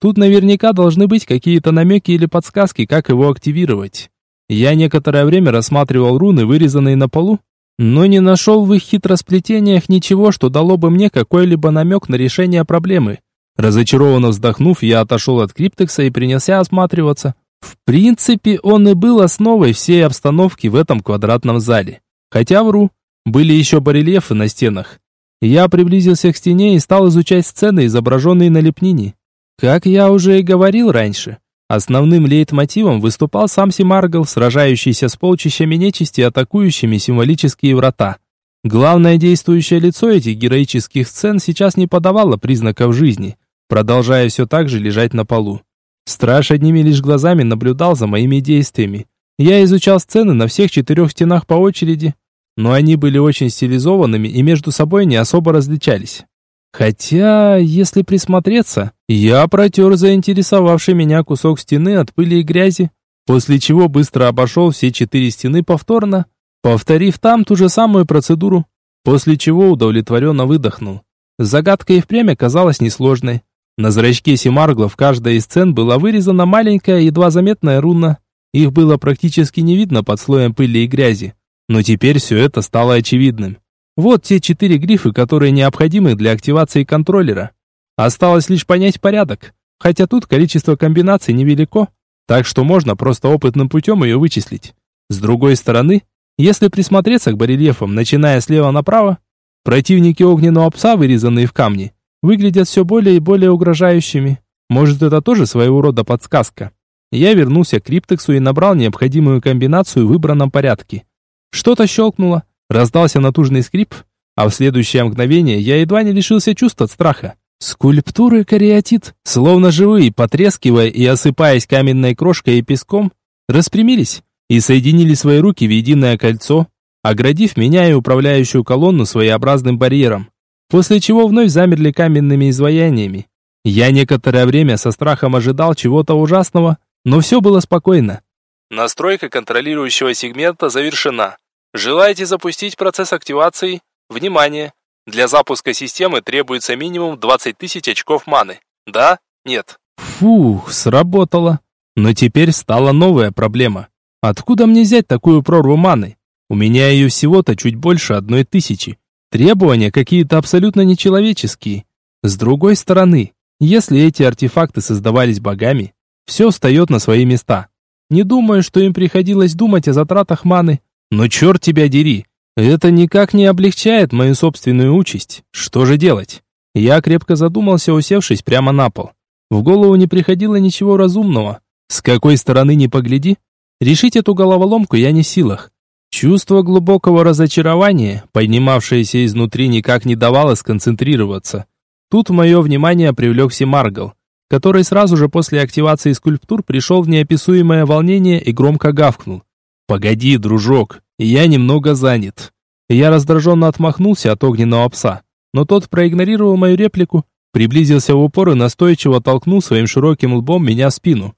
тут наверняка должны быть какие-то намеки или подсказки, как его активировать. Я некоторое время рассматривал руны, вырезанные на полу, но не нашел в их хитросплетениях ничего, что дало бы мне какой-либо намек на решение проблемы. Разочарованно вздохнув, я отошел от криптекса и принялся осматриваться. В принципе, он и был основой всей обстановки в этом квадратном зале. Хотя вру, были еще барельефы на стенах. Я приблизился к стене и стал изучать сцены, изображенные на лепнине. Как я уже и говорил раньше, основным лейтмотивом выступал сам Симаргл, сражающийся с полчищами нечисти, атакующими символические врата. Главное действующее лицо этих героических сцен сейчас не подавало признаков жизни, продолжая все так же лежать на полу. Страж одними лишь глазами наблюдал за моими действиями. Я изучал сцены на всех четырех стенах по очереди, но они были очень стилизованными и между собой не особо различались. Хотя, если присмотреться, я протер заинтересовавший меня кусок стены от пыли и грязи, после чего быстро обошел все четыре стены повторно, повторив там ту же самую процедуру, после чего удовлетворенно выдохнул. Загадка и впрямь оказалась несложной. На зрачке Семаргла в каждой из сцен была вырезана маленькая, едва заметная руна. Их было практически не видно под слоем пыли и грязи. Но теперь все это стало очевидным. Вот те четыре грифы, которые необходимы для активации контроллера. Осталось лишь понять порядок, хотя тут количество комбинаций невелико, так что можно просто опытным путем ее вычислить. С другой стороны, если присмотреться к барельефам, начиная слева направо, противники огненного пса, вырезанные в камне, выглядят все более и более угрожающими. Может, это тоже своего рода подсказка. Я вернулся к криптексу и набрал необходимую комбинацию в выбранном порядке. Что-то щелкнуло, раздался натужный скрип, а в следующее мгновение я едва не лишился чувств от страха. Скульптуры кариатит, словно живые, потрескивая и осыпаясь каменной крошкой и песком, распрямились и соединили свои руки в единое кольцо, оградив меня и управляющую колонну своеобразным барьером, после чего вновь замерли каменными изваяниями. Я некоторое время со страхом ожидал чего-то ужасного, но все было спокойно. Настройка контролирующего сегмента завершена. Желаете запустить процесс активации? Внимание! Для запуска системы требуется минимум 20 тысяч очков маны. Да? Нет? Фух, сработало. Но теперь стала новая проблема. Откуда мне взять такую прорву маны? У меня ее всего-то чуть больше одной тысячи. Требования какие-то абсолютно нечеловеческие. С другой стороны, если эти артефакты создавались богами, все встает на свои места. Не думаю, что им приходилось думать о затратах маны, но черт тебя дери, это никак не облегчает мою собственную участь. Что же делать? Я крепко задумался, усевшись прямо на пол. В голову не приходило ничего разумного. С какой стороны ни погляди, решить эту головоломку я не в силах. Чувство глубокого разочарования, поднимавшееся изнутри, никак не давало сконцентрироваться. Тут мое внимание привлек Семаргл, который сразу же после активации скульптур пришел в неописуемое волнение и громко гавкнул. «Погоди, дружок, я немного занят». Я раздраженно отмахнулся от огненного пса, но тот проигнорировал мою реплику, приблизился в упор и настойчиво толкнул своим широким лбом меня в спину.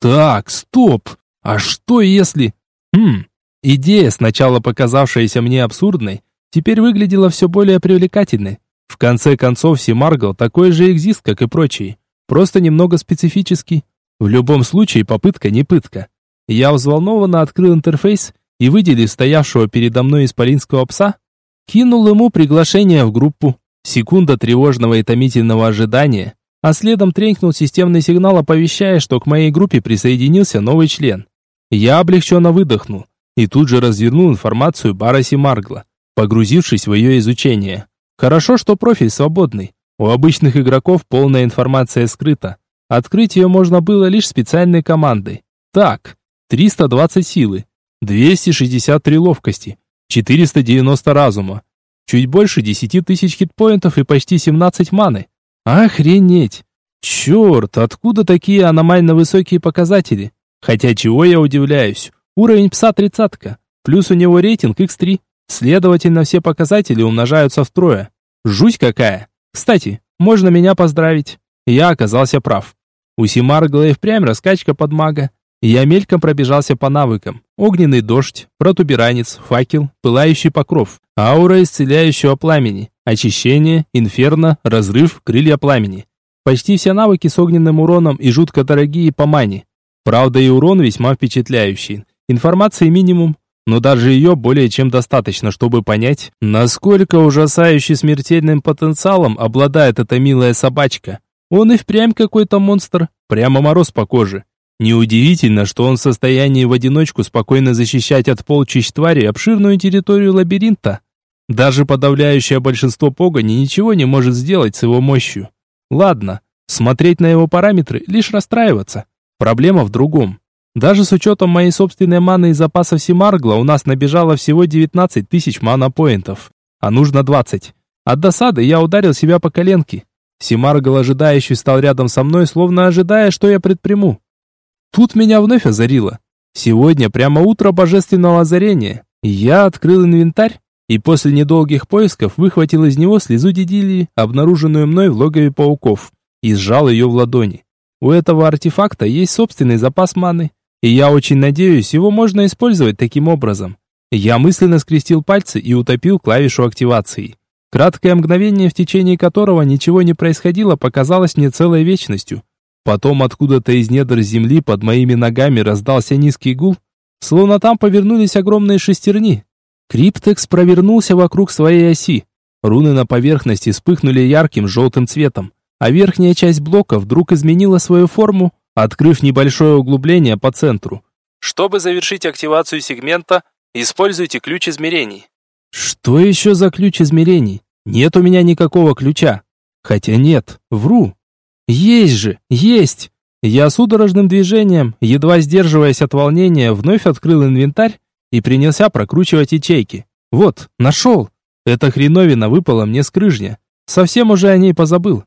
«Так, стоп! А что если...» «Хм...» Идея, сначала показавшаяся мне абсурдной, теперь выглядела все более привлекательной. В конце концов, Симаргл такой же экзист, как и прочие, просто немного специфический. В любом случае, попытка не пытка. Я взволнованно открыл интерфейс и, выделив стоявшего передо мной исполинского пса, кинул ему приглашение в группу. Секунда тревожного и томительного ожидания, а следом тренькнул системный сигнал, оповещая, что к моей группе присоединился новый член. Я облегченно выдохнул и тут же развернул информацию Бараси Маргла, погрузившись в ее изучение. Хорошо, что профиль свободный. У обычных игроков полная информация скрыта. Открыть ее можно было лишь специальной командой. Так, 320 силы, 263 ловкости, 490 разума, чуть больше 10 тысяч хитпоинтов и почти 17 маны. Охренеть! Черт, откуда такие аномально высокие показатели? Хотя чего я удивляюсь? Уровень пса тридцатка, плюс у него рейтинг X3. Следовательно, все показатели умножаются втрое. Жуть какая! Кстати, можно меня поздравить. Я оказался прав. У Симаргла и впрямь раскачка под мага. Я мельком пробежался по навыкам. Огненный дождь, протуберанец, факел, пылающий покров, аура исцеляющего пламени, очищение, инферно, разрыв, крылья пламени. Почти все навыки с огненным уроном и жутко дорогие по мане. Правда и урон весьма впечатляющий. Информации минимум, но даже ее более чем достаточно, чтобы понять, насколько ужасающе смертельным потенциалом обладает эта милая собачка. Он и впрямь какой-то монстр, прямо мороз по коже. Неудивительно, что он в состоянии в одиночку спокойно защищать от полчищ тварей обширную территорию лабиринта. Даже подавляющее большинство погони ничего не может сделать с его мощью. Ладно, смотреть на его параметры, лишь расстраиваться. Проблема в другом. Даже с учетом моей собственной маны и запасов Симаргла у нас набежало всего 19 тысяч мана-поинтов, а нужно 20. От досады я ударил себя по коленке. Симаргл ожидающий стал рядом со мной, словно ожидая, что я предприму. Тут меня вновь озарило. Сегодня прямо утро божественного озарения. Я открыл инвентарь и после недолгих поисков выхватил из него слезу дедилии, обнаруженную мной в логове пауков, и сжал ее в ладони. У этого артефакта есть собственный запас маны, и я очень надеюсь, его можно использовать таким образом. Я мысленно скрестил пальцы и утопил клавишу активации. Краткое мгновение, в течение которого ничего не происходило, показалось мне целой вечностью. Потом откуда-то из недр земли под моими ногами раздался низкий гул, словно там повернулись огромные шестерни. Криптекс провернулся вокруг своей оси. Руны на поверхности вспыхнули ярким желтым цветом, а верхняя часть блока вдруг изменила свою форму, открыв небольшое углубление по центру. Чтобы завершить активацию сегмента, используйте ключ измерений. Что еще за ключ измерений? Нет у меня никакого ключа. Хотя нет, вру. Есть же, есть. Я судорожным движением, едва сдерживаясь от волнения, вновь открыл инвентарь и принялся прокручивать ячейки. Вот, нашел. Эта хреновина выпала мне с крыжня. Совсем уже о ней позабыл.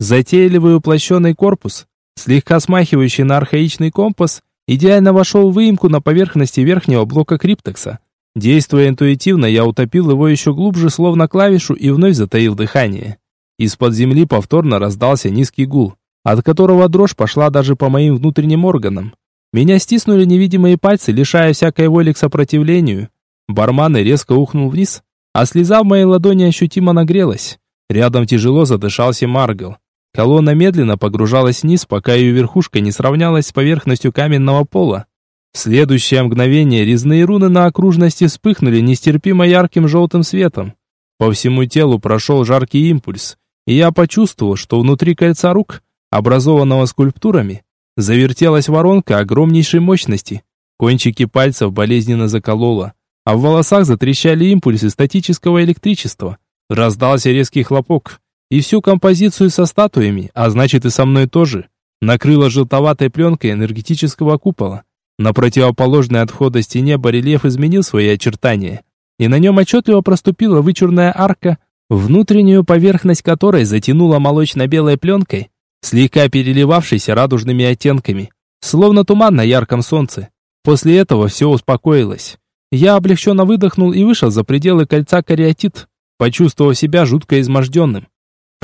Затейливый уплощенный корпус, слегка смахивающий на архаичный компас, идеально вошел в выемку на поверхности верхнего блока криптекса. Действуя интуитивно, я утопил его еще глубже, словно клавишу, и вновь затаил дыхание. Из-под земли повторно раздался низкий гул, от которого дрожь пошла даже по моим внутренним органам. Меня стиснули невидимые пальцы, лишая всякой воли к сопротивлению. Барман резко ухнул вниз, а слеза в моей ладони ощутимо нагрелась. Рядом тяжело задышался Маргал. Колонна медленно погружалась вниз, пока ее верхушка не сравнялась с поверхностью каменного пола. В следующее мгновение резные руны на окружности вспыхнули нестерпимо ярким желтым светом. По всему телу прошел жаркий импульс, и я почувствовал, что внутри кольца рук, образованного скульптурами, завертелась воронка огромнейшей мощности. Кончики пальцев болезненно закололо, а в волосах затрещали импульсы статического электричества. Раздался резкий хлопок, и всю композицию со статуями, а значит и со мной тоже, накрыла желтоватой пленкой энергетического купола. На противоположной от входа стене барельеф изменил свои очертания, и на нем отчетливо проступила вычурная арка, внутреннюю поверхность которой затянула молочно-белой пленкой, слегка переливавшейся радужными оттенками, словно туман на ярком солнце. После этого все успокоилось. Я облегченно выдохнул и вышел за пределы кольца кариатит, почувствовав себя жутко изможденным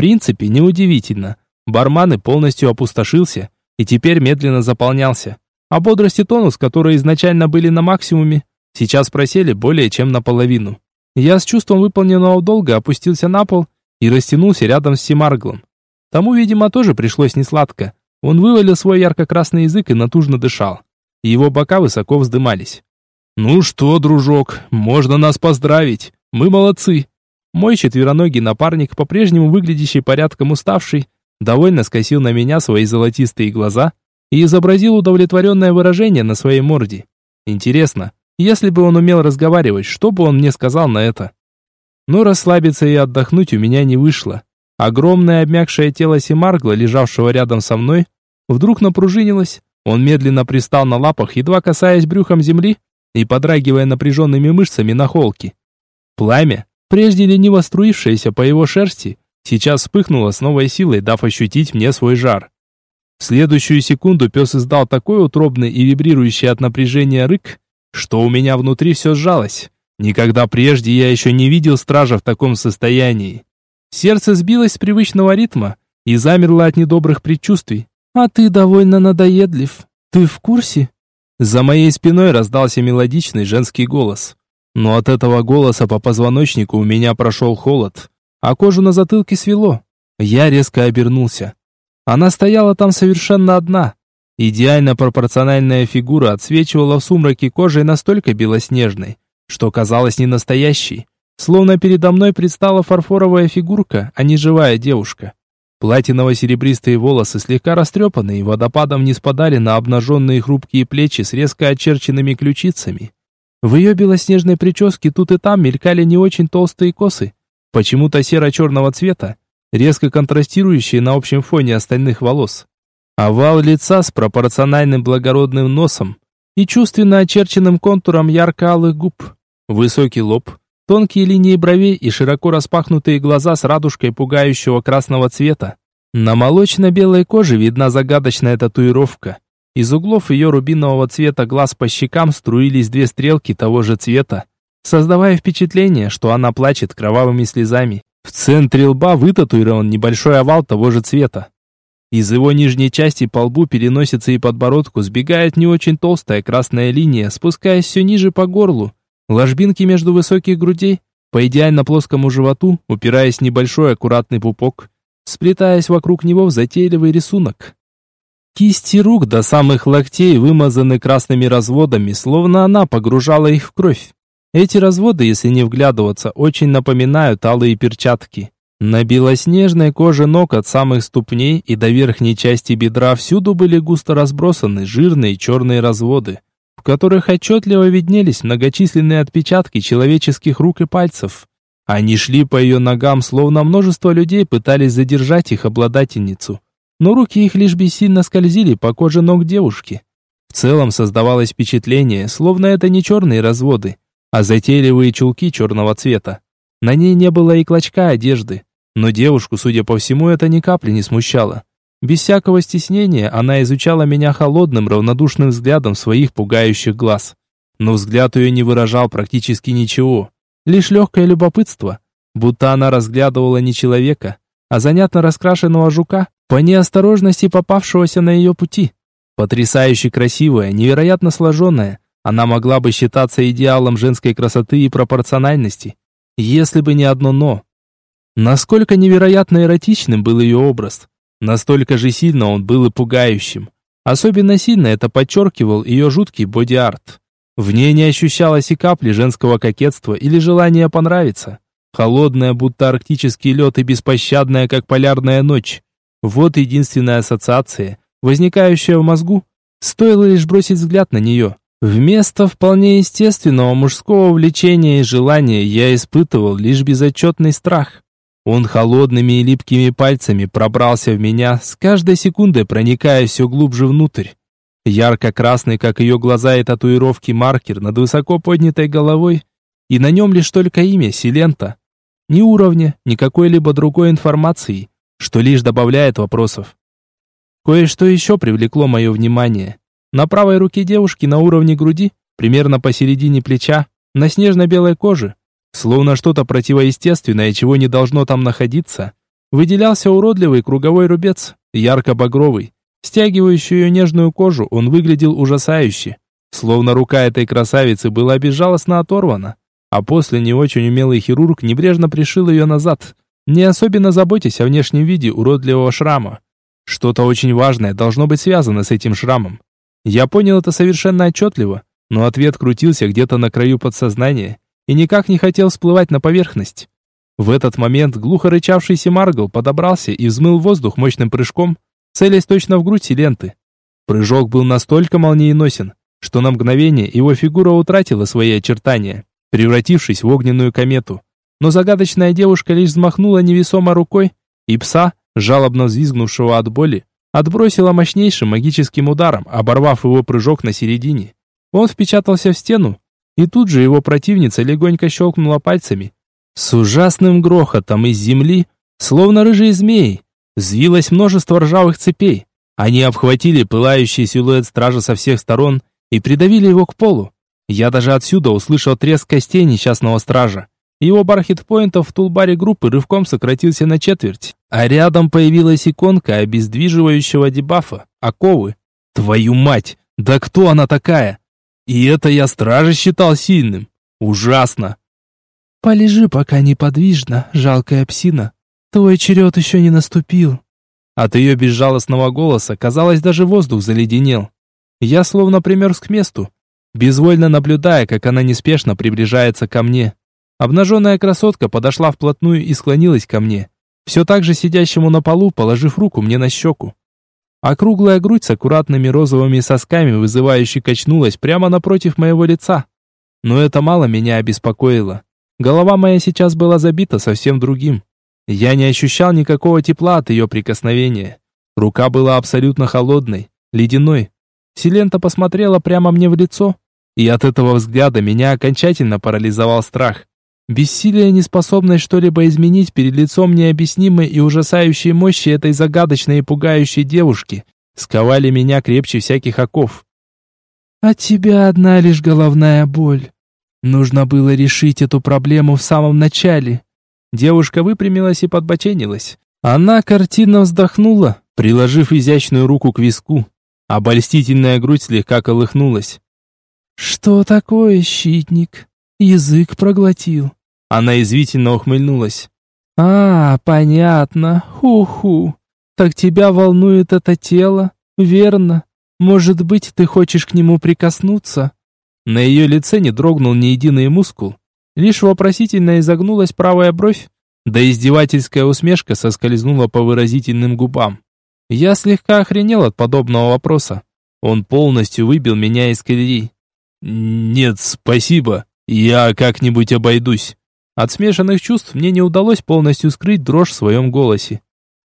принципе, неудивительно. Барман и полностью опустошился и теперь медленно заполнялся. А бодрость и тонус, которые изначально были на максимуме, сейчас просели более чем наполовину. Я с чувством выполненного долга опустился на пол и растянулся рядом с Семарглом. Тому, видимо, тоже пришлось несладко. Он вывалил свой ярко-красный язык и натужно дышал. Его бока высоко вздымались. «Ну что, дружок, можно нас поздравить. Мы молодцы». Мой четвероногий напарник, по-прежнему выглядящий порядком уставший, довольно скосил на меня свои золотистые глаза и изобразил удовлетворенное выражение на своей морде. Интересно, если бы он умел разговаривать, что бы он мне сказал на это? Но расслабиться и отдохнуть у меня не вышло. Огромное обмякшее тело Семаргла, лежавшего рядом со мной, вдруг напружинилось. Он медленно пристал на лапах, едва касаясь брюхом земли и подрагивая напряженными мышцами на холке. Пламя, прежде лениво струившееся по его шерсти, сейчас вспыхнуло с новой силой, дав ощутить мне свой жар. В следующую секунду пес издал такой утробный и вибрирующий от напряжения рык, что у меня внутри все сжалось. Никогда прежде я еще не видел стража в таком состоянии. Сердце сбилось с привычного ритма и замерло от недобрых предчувствий. «А ты довольно надоедлив. Ты в курсе?» За моей спиной раздался мелодичный женский голос. Но от этого голоса по позвоночнику у меня прошел холод, а кожу на затылке свело. Я резко обернулся. Она стояла там совершенно одна. Идеально пропорциональная фигура отсвечивала в сумраке кожей настолько белоснежной, что казалась не настоящей. Словно передо мной предстала фарфоровая фигурка, а не живая девушка. Платиново-серебристые волосы слегка растрепанные водопадом не спадали на обнаженные хрупкие плечи с резко очерченными ключицами. В ее белоснежной прическе тут и там мелькали не очень толстые косы, почему-то серо-черного цвета, резко контрастирующие на общем фоне остальных волос. Овал лица с пропорциональным благородным носом и чувственно очерченным контуром ярко-алых губ. Высокий лоб, тонкие линии бровей и широко распахнутые глаза с радужкой пугающего красного цвета. На молочно-белой коже видна загадочная татуировка. Из углов ее рубинового цвета глаз по щекам струились две стрелки того же цвета, создавая впечатление, что она плачет кровавыми слезами. В центре лба вытатуирован небольшой овал того же цвета. Из его нижней части по лбу, переносится и подбородку сбегает не очень толстая красная линия, спускаясь все ниже по горлу. Ложбинки между высоких грудей, по идеально плоскому животу, упираясь в небольшой аккуратный пупок, сплетаясь вокруг него в затейливый рисунок. Кисти рук до самых локтей вымазаны красными разводами, словно она погружала их в кровь. Эти разводы, если не вглядываться, очень напоминают алые перчатки. На белоснежной коже ног от самых ступней и до верхней части бедра всюду были густо разбросаны жирные черные разводы, в которых отчетливо виднелись многочисленные отпечатки человеческих рук и пальцев. Они шли по ее ногам, словно множество людей пытались задержать их обладательницу, но руки их лишь бессильно скользили по коже ног девушки. В целом создавалось впечатление, словно это не черные разводы, а затейливые чулки черного цвета. На ней не было и клочка одежды, но девушку, судя по всему, это ни капли не смущало. Без всякого стеснения она изучала меня холодным, равнодушным взглядом своих пугающих глаз. Но взгляд ее не выражал практически ничего, лишь легкое любопытство, будто она разглядывала не человека, а занятно раскрашенного жука, по неосторожности попавшегося на ее пути. Потрясающе красивая, невероятно сложенная, она могла бы считаться идеалом женской красоты и пропорциональности, если бы не одно «но». Насколько невероятно эротичным был ее образ, настолько же сильно он был и пугающим. Особенно сильно это подчеркивал ее жуткий боди-арт. В ней не ощущалось и капли женского кокетства или желания понравиться. Холодная, будто арктический лед и беспощадная, как полярная ночь. Вот единственная ассоциация, возникающая в мозгу, стоило лишь бросить взгляд на нее. Вместо вполне естественного мужского влечения и желания я испытывал лишь безотчетный страх. Он холодными и липкими пальцами пробрался в меня, с каждой секундой проникая все глубже внутрь. Ярко-красный, как ее глаза и татуировки, маркер над высоко поднятой головой, и на нем лишь только имя Силента. Ни уровня, ни какой-либо другой информации, что лишь добавляет вопросов. Кое-что еще привлекло мое внимание. На правой руке девушки на уровне груди, примерно посередине плеча, на снежно-белой коже, словно что-то противоестественное, чего не должно там находиться, выделялся уродливый круговой рубец, ярко-багровый. Стягивающий ее нежную кожу, он выглядел ужасающе, словно рука этой красавицы была безжалостно оторвана, а после не очень умелый хирург небрежно пришил ее назад, не особенно заботясь о внешнем виде уродливого шрама. Что-то очень важное должно быть связано с этим шрамом. Я понял это совершенно отчетливо, но ответ крутился где-то на краю подсознания и никак не хотел всплывать на поверхность. В этот момент глухо рычавшийся Маргл подобрался и взмыл воздух мощным прыжком, целясь точно в грудь Ленты. Прыжок был настолько молниеносен, что на мгновение его фигура утратила свои очертания, превратившись в огненную комету. Но загадочная девушка лишь взмахнула невесомо рукой, и пса, жалобно взвизгнувшего от боли, отбросила мощнейшим магическим ударом, оборвав его прыжок на середине. Он впечатался в стену, и тут же его противница легонько щелкнула пальцами. С ужасным грохотом из земли, словно рыжие змеи, взвилось множество ржавых цепей. Они обхватили пылающий силуэт стража со всех сторон и придавили его к полу. Я даже отсюда услышал треск костей несчастного стража. Его бар хитпоинтов в тулбаре группы рывком сократился на четверть, а рядом появилась иконка обездвиживающего дебафа, оковы. Твою мать, да кто она такая? И это я стража считал сильным. Ужасно. Полежи пока неподвижно, жалкая псина. Твой черед еще не наступил. От ее безжалостного голоса, казалось, даже воздух заледенел. Я словно примерз к месту, безвольно наблюдая, как она неспешно приближается ко мне. Обнаженная красотка подошла вплотную и склонилась ко мне, все так же сидящему на полу, положив руку мне на щеку. Округлая грудь с аккуратными розовыми сосками вызывающе качнулась прямо напротив моего лица. Но это мало меня обеспокоило. Голова моя сейчас была забита совсем другим. Я не ощущал никакого тепла от ее прикосновения. Рука была абсолютно холодной, ледяной. Селента посмотрела прямо мне в лицо, и от этого взгляда меня окончательно парализовал страх. Бессилие неспособность что-либо изменить перед лицом необъяснимой и ужасающей мощи этой загадочной и пугающей девушки сковали меня крепче всяких оков. «От тебя одна лишь головная боль. Нужно было решить эту проблему в самом начале». Девушка выпрямилась и подбоченилась. Она картинно вздохнула, приложив изящную руку к виску. Обольстительная грудь слегка колыхнулась. «Что такое, щитник? Язык проглотил. Она извительно ухмыльнулась. «А, понятно. Ху-ху. Так тебя волнует это тело? Верно. Может быть, ты хочешь к нему прикоснуться?» На ее лице не дрогнул ни единый мускул. Лишь вопросительно изогнулась правая бровь, да издевательская усмешка соскользнула по выразительным губам. Я слегка охренел от подобного вопроса. Он полностью выбил меня из колеи. «Нет, спасибо. Я как-нибудь обойдусь». От смешанных чувств мне не удалось полностью скрыть дрожь в своем голосе.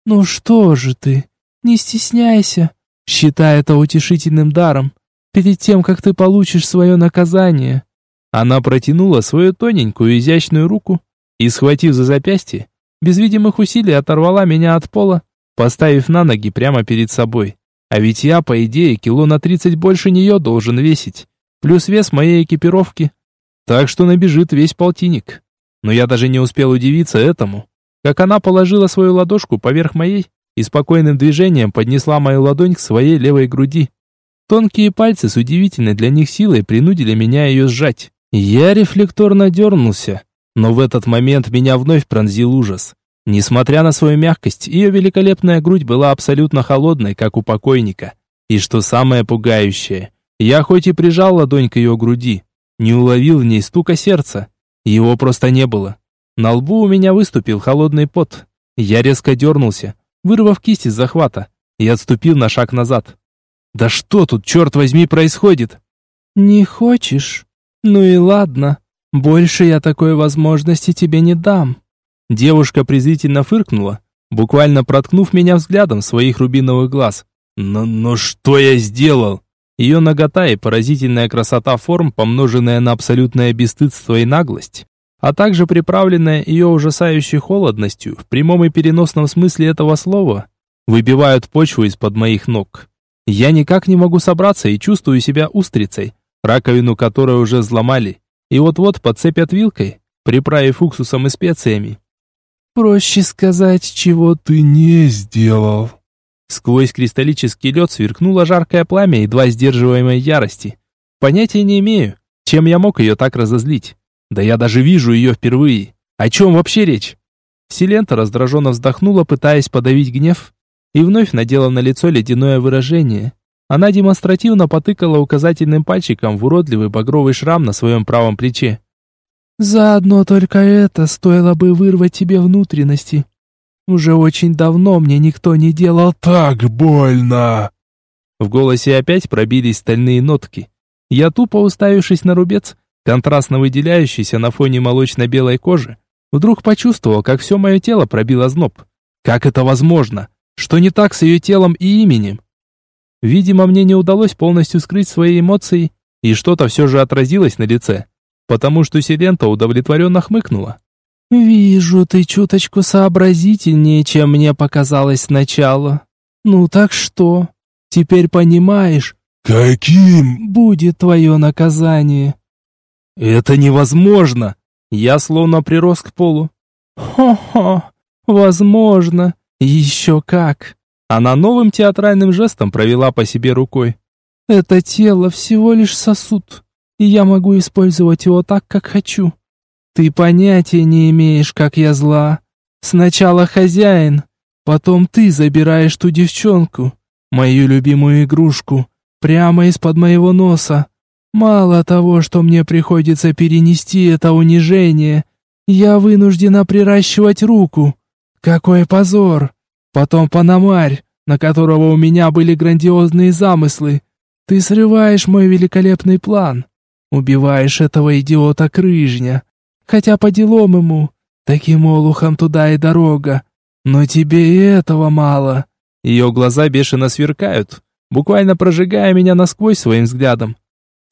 «Ну что же ты? Не стесняйся. Считай это утешительным даром. Перед тем, как ты получишь свое наказание». Она протянула свою тоненькую изящную руку и, схватив за запястье, без видимых усилий оторвала меня от пола, поставив на ноги прямо перед собой. А ведь я, по идее, кило на тридцать больше нее должен весить, плюс вес моей экипировки. Так что набежит весь полтинник но я даже не успел удивиться этому, как она положила свою ладошку поверх моей и спокойным движением поднесла мою ладонь к своей левой груди. Тонкие пальцы с удивительной для них силой принудили меня ее сжать. Я рефлекторно дернулся, но в этот момент меня вновь пронзил ужас. Несмотря на свою мягкость, ее великолепная грудь была абсолютно холодной, как у покойника. И что самое пугающее, я хоть и прижал ладонь к ее груди, не уловил в ней стука сердца, его просто не было. На лбу у меня выступил холодный пот. Я резко дернулся, вырвав кисть из захвата, и отступил на шаг назад. «Да что тут, черт возьми, происходит?» «Не хочешь? Ну и ладно. Больше я такой возможности тебе не дам». Девушка презрительно фыркнула, буквально проткнув меня взглядом своих рубиновых глаз. «Но, но что я сделал?» Ее нагота и поразительная красота форм, помноженная на абсолютное бесстыдство и наглость, а также приправленная ее ужасающей холодностью в прямом и переносном смысле этого слова, выбивают почву из-под моих ног. Я никак не могу собраться и чувствую себя устрицей, раковину которой уже взломали, и вот-вот подцепят вилкой, приправив уксусом и специями. «Проще сказать, чего ты не сделал», Сквозь кристаллический лед сверкнуло жаркое пламя едва сдерживаемой ярости. Понятия не имею, чем я мог ее так разозлить. Да я даже вижу ее впервые. О чем вообще речь? Селента раздраженно вздохнула, пытаясь подавить гнев. и вновь надела на лицо ледяное выражение. Она демонстративно потыкала указательным пальчиком в уродливый багровый шрам на своем правом плече. «Заодно только это стоило бы вырвать тебе внутренности. Уже очень давно мне никто не делал так больно!» В голосе опять пробились стальные нотки. Я тупо уставившись на рубец, контрастно выделяющийся на фоне молочно-белой кожи, вдруг почувствовал, как все мое тело пробило зноб. Как это возможно? Что не так с ее телом и именем? Видимо, мне не удалось полностью скрыть свои эмоции, и что-то все же отразилось на лице, потому что Силента удовлетворенно хмыкнула. «Вижу, ты чуточку сообразительнее, чем мне показалось сначала. Ну так что?» Теперь понимаешь, каким будет твое наказание?» «Это невозможно!» Я словно прирос к полу. «Хо-хо, возможно, еще как!» Она новым театральным жестом провела по себе рукой. «Это тело всего лишь сосуд, и я могу использовать его так, как хочу. Ты понятия не имеешь, как я зла. Сначала хозяин, потом ты забираешь ту девчонку, мою любимую игрушку, прямо из-под моего носа. Мало того, что мне приходится перенести это унижение, я вынуждена приращивать руку. Какой позор! Потом Панамарь, на которого у меня были грандиозные замыслы. Ты срываешь мой великолепный план. Убиваешь этого идиота Крыжня. Хотя по делам ему, таким олухом туда и дорога. Но тебе и этого мало. Ее глаза бешено сверкают, буквально прожигая меня насквозь своим взглядом.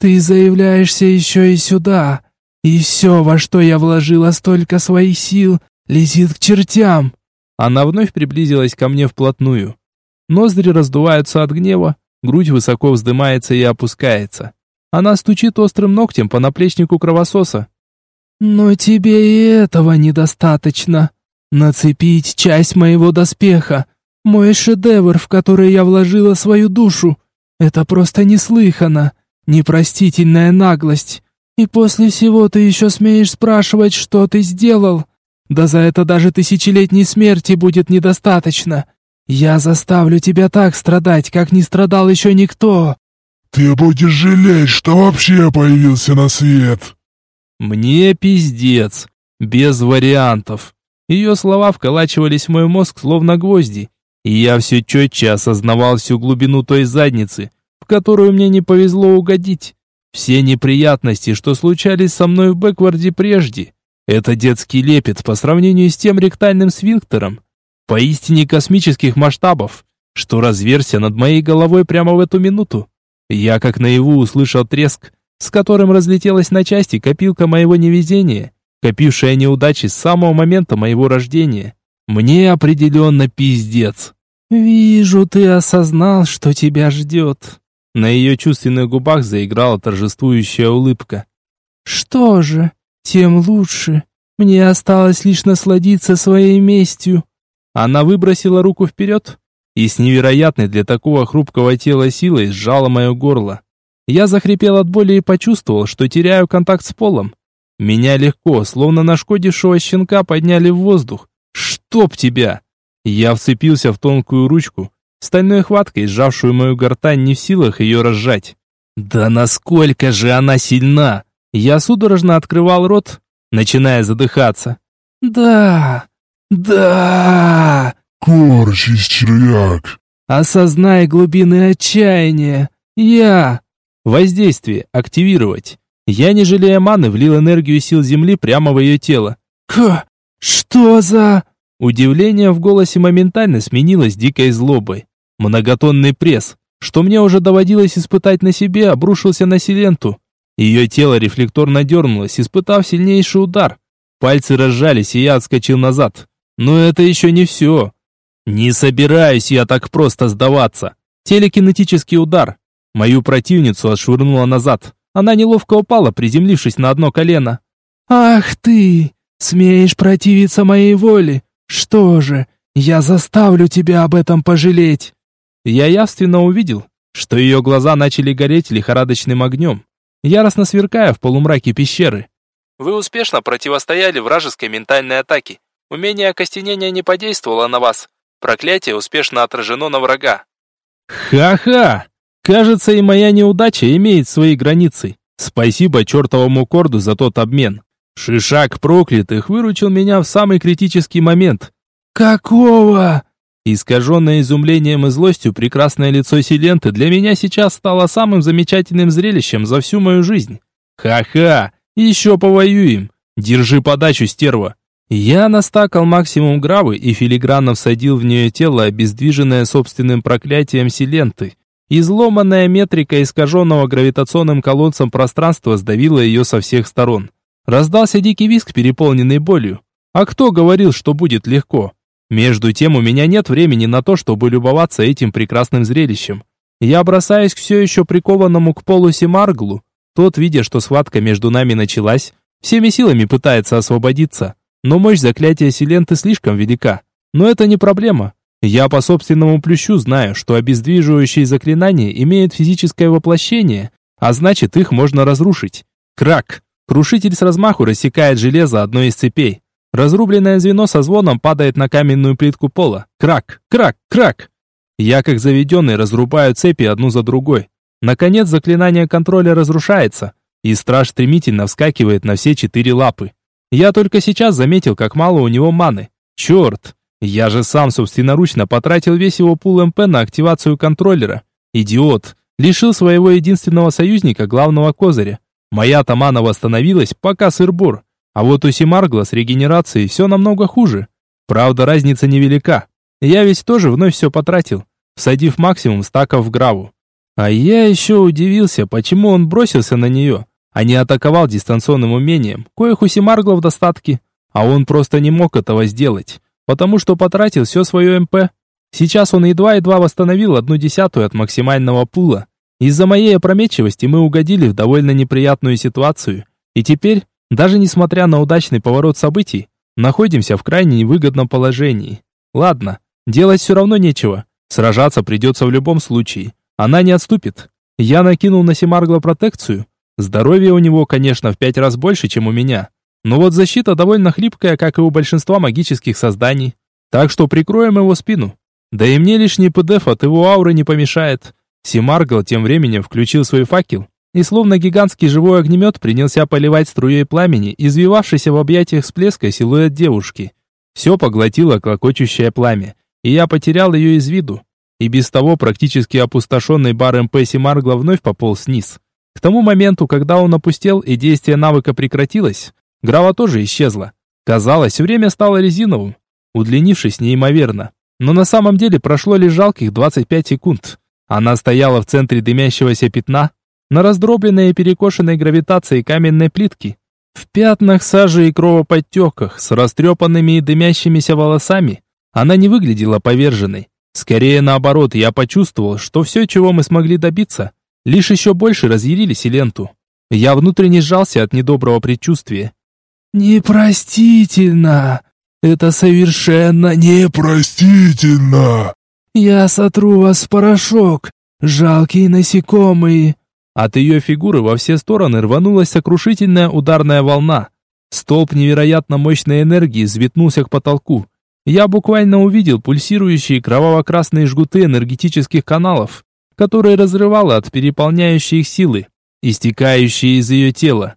«Ты заявляешься еще и сюда, и все, во что я вложила столько своих сил, летит к чертям!» Она вновь приблизилась ко мне вплотную. Ноздри раздуваются от гнева, грудь высоко вздымается и опускается. Она стучит острым ногтем по наплечнику кровососа. «Но тебе и этого недостаточно. Нацепить часть моего доспеха, мой шедевр, в который я вложила свою душу. Это просто неслыханно, непростительная наглость. И после всего ты еще смеешь спрашивать, что ты сделал? Да за это даже тысячелетней смерти будет недостаточно. Я заставлю тебя так страдать, как не страдал еще никто. Ты будешь жалеть, что вообще появился на свет. Мне пиздец. Без вариантов. Ее слова вколачивались в мой мозг словно гвозди, и я все четче осознавал всю глубину той задницы, в которую мне не повезло угодить. Все неприятности, что случались со мной в Бэкварде прежде, это детский лепет по сравнению с тем ректальным свинктером, поистине космических масштабов, что разверся над моей головой прямо в эту минуту. Я как наяву услышал треск, с которым разлетелась на части копилка моего невезения, копившая неудачи с самого момента моего рождения. Мне определенно пиздец. «Вижу, ты осознал, что тебя ждет». На ее чувственных губах заиграла торжествующая улыбка. «Что же, тем лучше. Мне осталось лишь насладиться своей местью». Она выбросила руку вперед и с невероятной для такого хрупкого тела силой сжала мое горло. Я захрипел от боли и почувствовал, что теряю контакт с полом. Меня легко, словно нашкодившего щенка, подняли в воздух, «Чтоб тебя!» Я вцепился в тонкую ручку, стальной хваткой, сжавшую мою гортань, не в силах ее разжать. «Да насколько же она сильна!» Я судорожно открывал рот, начиная задыхаться. «Да! Да!» «Корчись, червяк!» «Осознай глубины отчаяния! Я!» Воздействие. Активировать. Я, не жалея маны, влил энергию сил Земли прямо в ее тело. «К... «Что за...» Удивление в голосе моментально сменилось дикой злобой. Многотонный пресс, что мне уже доводилось испытать на себе, обрушился на Силенту. Ее тело рефлекторно дернулось, испытав сильнейший удар. Пальцы разжались, и я отскочил назад. Но это еще не все. Не собираюсь я так просто сдаваться. Телекинетический удар. Мою противницу отшвырнуло назад. Она неловко упала, приземлившись на одно колено. «Ах ты! Смеешь противиться моей воле? Что же, я заставлю тебя об этом пожалеть!» Я явственно увидел, что ее глаза начали гореть лихорадочным огнем, яростно сверкая в полумраке пещеры. Вы успешно противостояли вражеской ментальной атаке. Умение окостенения не подействовало на вас, Проклятие успешно отражено на врага. Ха-ха! Кажется, и моя неудача имеет свои границы. Спасибо чертовому корду за тот обмен. Шишак проклятых выручил меня в самый критический момент. «Какого?» Искаженное изумлением и злостью прекрасное лицо Силенты для меня сейчас стало самым замечательным зрелищем за всю мою жизнь. Ха-ха! Еще повоюем! Держи подачу, стерва! Я настакал максимум гравы и филигранно всадил в нее тело, обездвиженное собственным проклятием Силенты. Изломанная метрика искаженного гравитационным колодцем пространства сдавила ее со всех сторон. Раздался дикий визг, переполненный болью. А кто говорил, что будет легко? Между тем, у меня нет времени на то, чтобы любоваться этим прекрасным зрелищем. Я бросаюсь к все еще прикованному к полу Семарглу. Тот, видя, что схватка между нами началась, всеми силами пытается освободиться. Но мощь заклятия Силенты слишком велика. Но это не проблема. Я по собственному плющу знаю, что обездвиживающие заклинания имеют физическое воплощение, а значит их можно разрушить. Крак. Крушитель с размаху рассекает железо одной из цепей. Разрубленное звено со звоном падает на каменную плитку пола. Крак, крак, крак. Я как заведенный разрубаю цепи одну за другой. Наконец заклинание контроля разрушается, и страж стремительно вскакивает на все четыре лапы. Я только сейчас заметил, как мало у него маны. Черт! Я же сам собственноручно потратил весь его пул МП на активацию контроллера. Идиот! Лишил своего единственного союзника главного козыря. Моя-то мана восстановилась, пока сыр-бур. А вот у Симаргла с регенерацией все намного хуже. Правда, разница невелика. Я ведь тоже вновь все потратил, всадив максимум стаков в граву. А я еще удивился, почему он бросился на нее а не атаковал дистанционным умением, коих у Семаргла в достатке. А он просто не мог этого сделать, потому что потратил все свое МП. Сейчас он едва-едва восстановил одну десятую от максимального пула. Из-за моей опрометчивости мы угодили в довольно неприятную ситуацию. И теперь, даже несмотря на удачный поворот событий, находимся в крайне невыгодном положении. Ладно, делать все равно нечего. Сражаться придется в любом случае. Она не отступит. Я накинул на Семаргла протекцию, Здоровье у него, конечно, в пять раз больше, чем у меня. Но вот защита довольно хлипкая, как и у большинства магических созданий. Так что прикроем его спину. Да и мне лишний ПДФ от его ауры не помешает. Симаргл тем временем включил свой факел и словно гигантский живой огнемет принялся поливать струей пламени, извивавшийся в объятиях всплеска силуэт девушки. Все поглотило клокочущее пламя, и я потерял ее из виду. И без того практически опустошенный бар МП Симаргла вновь пополз вниз. К тому моменту, когда он опустел и действие навыка прекратилось, Грава тоже исчезла. Казалось, время стало резиновым, удлинившись неимоверно. Но на самом деле прошло лишь жалких 25 секунд. Она стояла в центре дымящегося пятна, на раздробленной и перекошенной гравитацией каменной плитки, в пятнах сажи и кровоподтеках, с растрепанными и дымящимися волосами. Она не выглядела поверженной. Скорее наоборот, я почувствовал, что все, чего мы смогли добиться, лишь еще больше разъярили Силенту. Я внутренне сжался от недоброго предчувствия. «Непростительно! Это совершенно непростительно! Я сотру вас в порошок, жалкие насекомые!» От ее фигуры во все стороны рванулась сокрушительная ударная волна. Столб невероятно мощной энергии взметнулся к потолку. Я буквально увидел пульсирующие кроваво-красные жгуты энергетических каналов, которые разрывало от переполняющей их силы, истекающие из ее тела.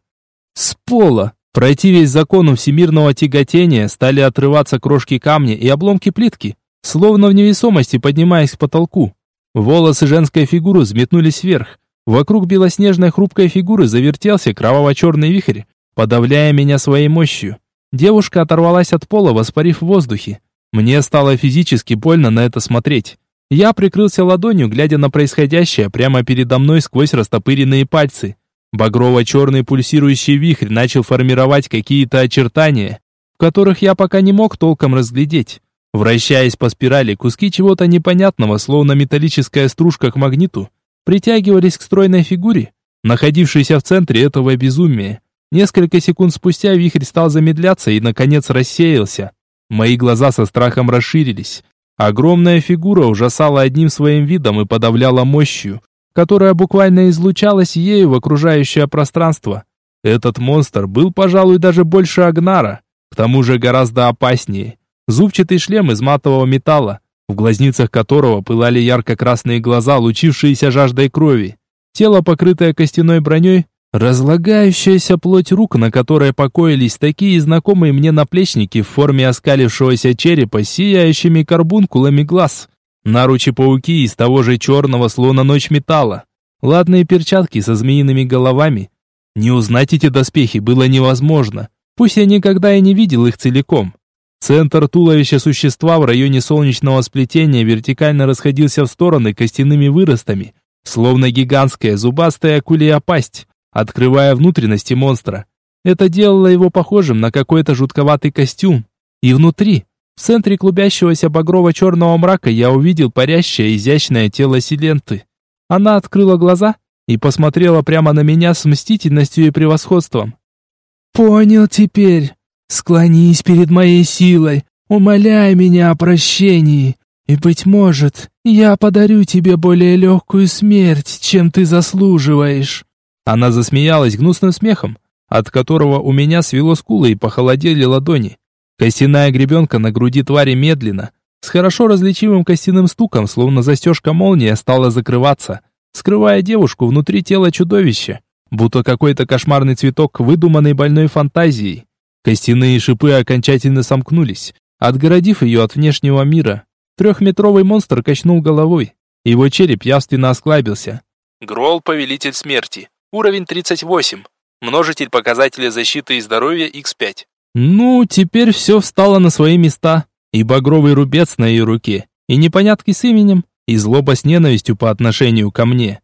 С пола, противясь закону всемирного тяготения, стали отрываться крошки камня и обломки плитки, словно в невесомости поднимаясь к потолку. Волосы женской фигуры взметнулись вверх. Вокруг белоснежной хрупкой фигуры завертелся кроваво-черный вихрь, подавляя меня своей мощью. Девушка оторвалась от пола, воспарив в воздухе. Мне стало физически больно на это смотреть. Я прикрылся ладонью, глядя на происходящее прямо передо мной сквозь растопыренные пальцы. Багрово-черный пульсирующий вихрь начал формировать какие-то очертания, в которых я пока не мог толком разглядеть. Вращаясь по спирали, куски чего-то непонятного, словно металлическая стружка к магниту, притягивались к стройной фигуре, находившейся в центре этого безумия. Несколько секунд спустя вихрь стал замедляться и, наконец, рассеялся. Мои глаза со страхом расширились. Огромная фигура ужасала одним своим видом и подавляла мощью, которая буквально излучалась ею в окружающее пространство. Этот монстр был, пожалуй, даже больше Агнара, к тому же гораздо опаснее. Зубчатый шлем из матового металла, в глазницах которого пылали ярко-красные глаза, лучившиеся жаждой крови. Тело, покрытое костяной броней, разлагающаяся плоть рук, на которой покоились такие знакомые мне наплечники в форме оскалившегося черепа с сияющими карбункулами глаз. Наручи-пауки из того же черного, словно ночь металла. Ладные перчатки со змеиными головами. Не узнать эти доспехи было невозможно. Пусть я никогда и не видел их целиком. Центр туловища существа в районе солнечного сплетения вертикально расходился в стороны костяными выростами, словно гигантская зубастая акулия пасть, открывая внутренности монстра. Это делало его похожим на какой-то жутковатый костюм. И внутри, в центре клубящегося багрово-черного мрака, я увидел парящее изящное тело Силенты. Она открыла глаза и посмотрела прямо на меня с мстительностью и превосходством. «Понял теперь. Склонись перед моей силой, умоляй меня о прощении, и, быть может, я подарю тебе более легкую смерть, чем ты заслуживаешь». Она засмеялась гнусным смехом, от которого у меня свело скулы и похолодели ладони. Костяная гребенка на груди твари медленно, с хорошо различимым костяным стуком, словно застежка молнии, стала закрываться, скрывая девушку внутри тела чудовища, будто какой-то кошмарный цветок, выдуманный больной фантазией. Костяные шипы окончательно сомкнулись, отгородив ее от внешнего мира. Трехметровый монстр качнул головой. Его череп явственно осклабился. Грол, повелитель смерти. Уровень 38. Множитель показателя защиты и здоровья X5. Ну, теперь все встало на свои места. И багровый рубец на ее руке, и непонятки с именем, и злоба с ненавистью по отношению ко мне.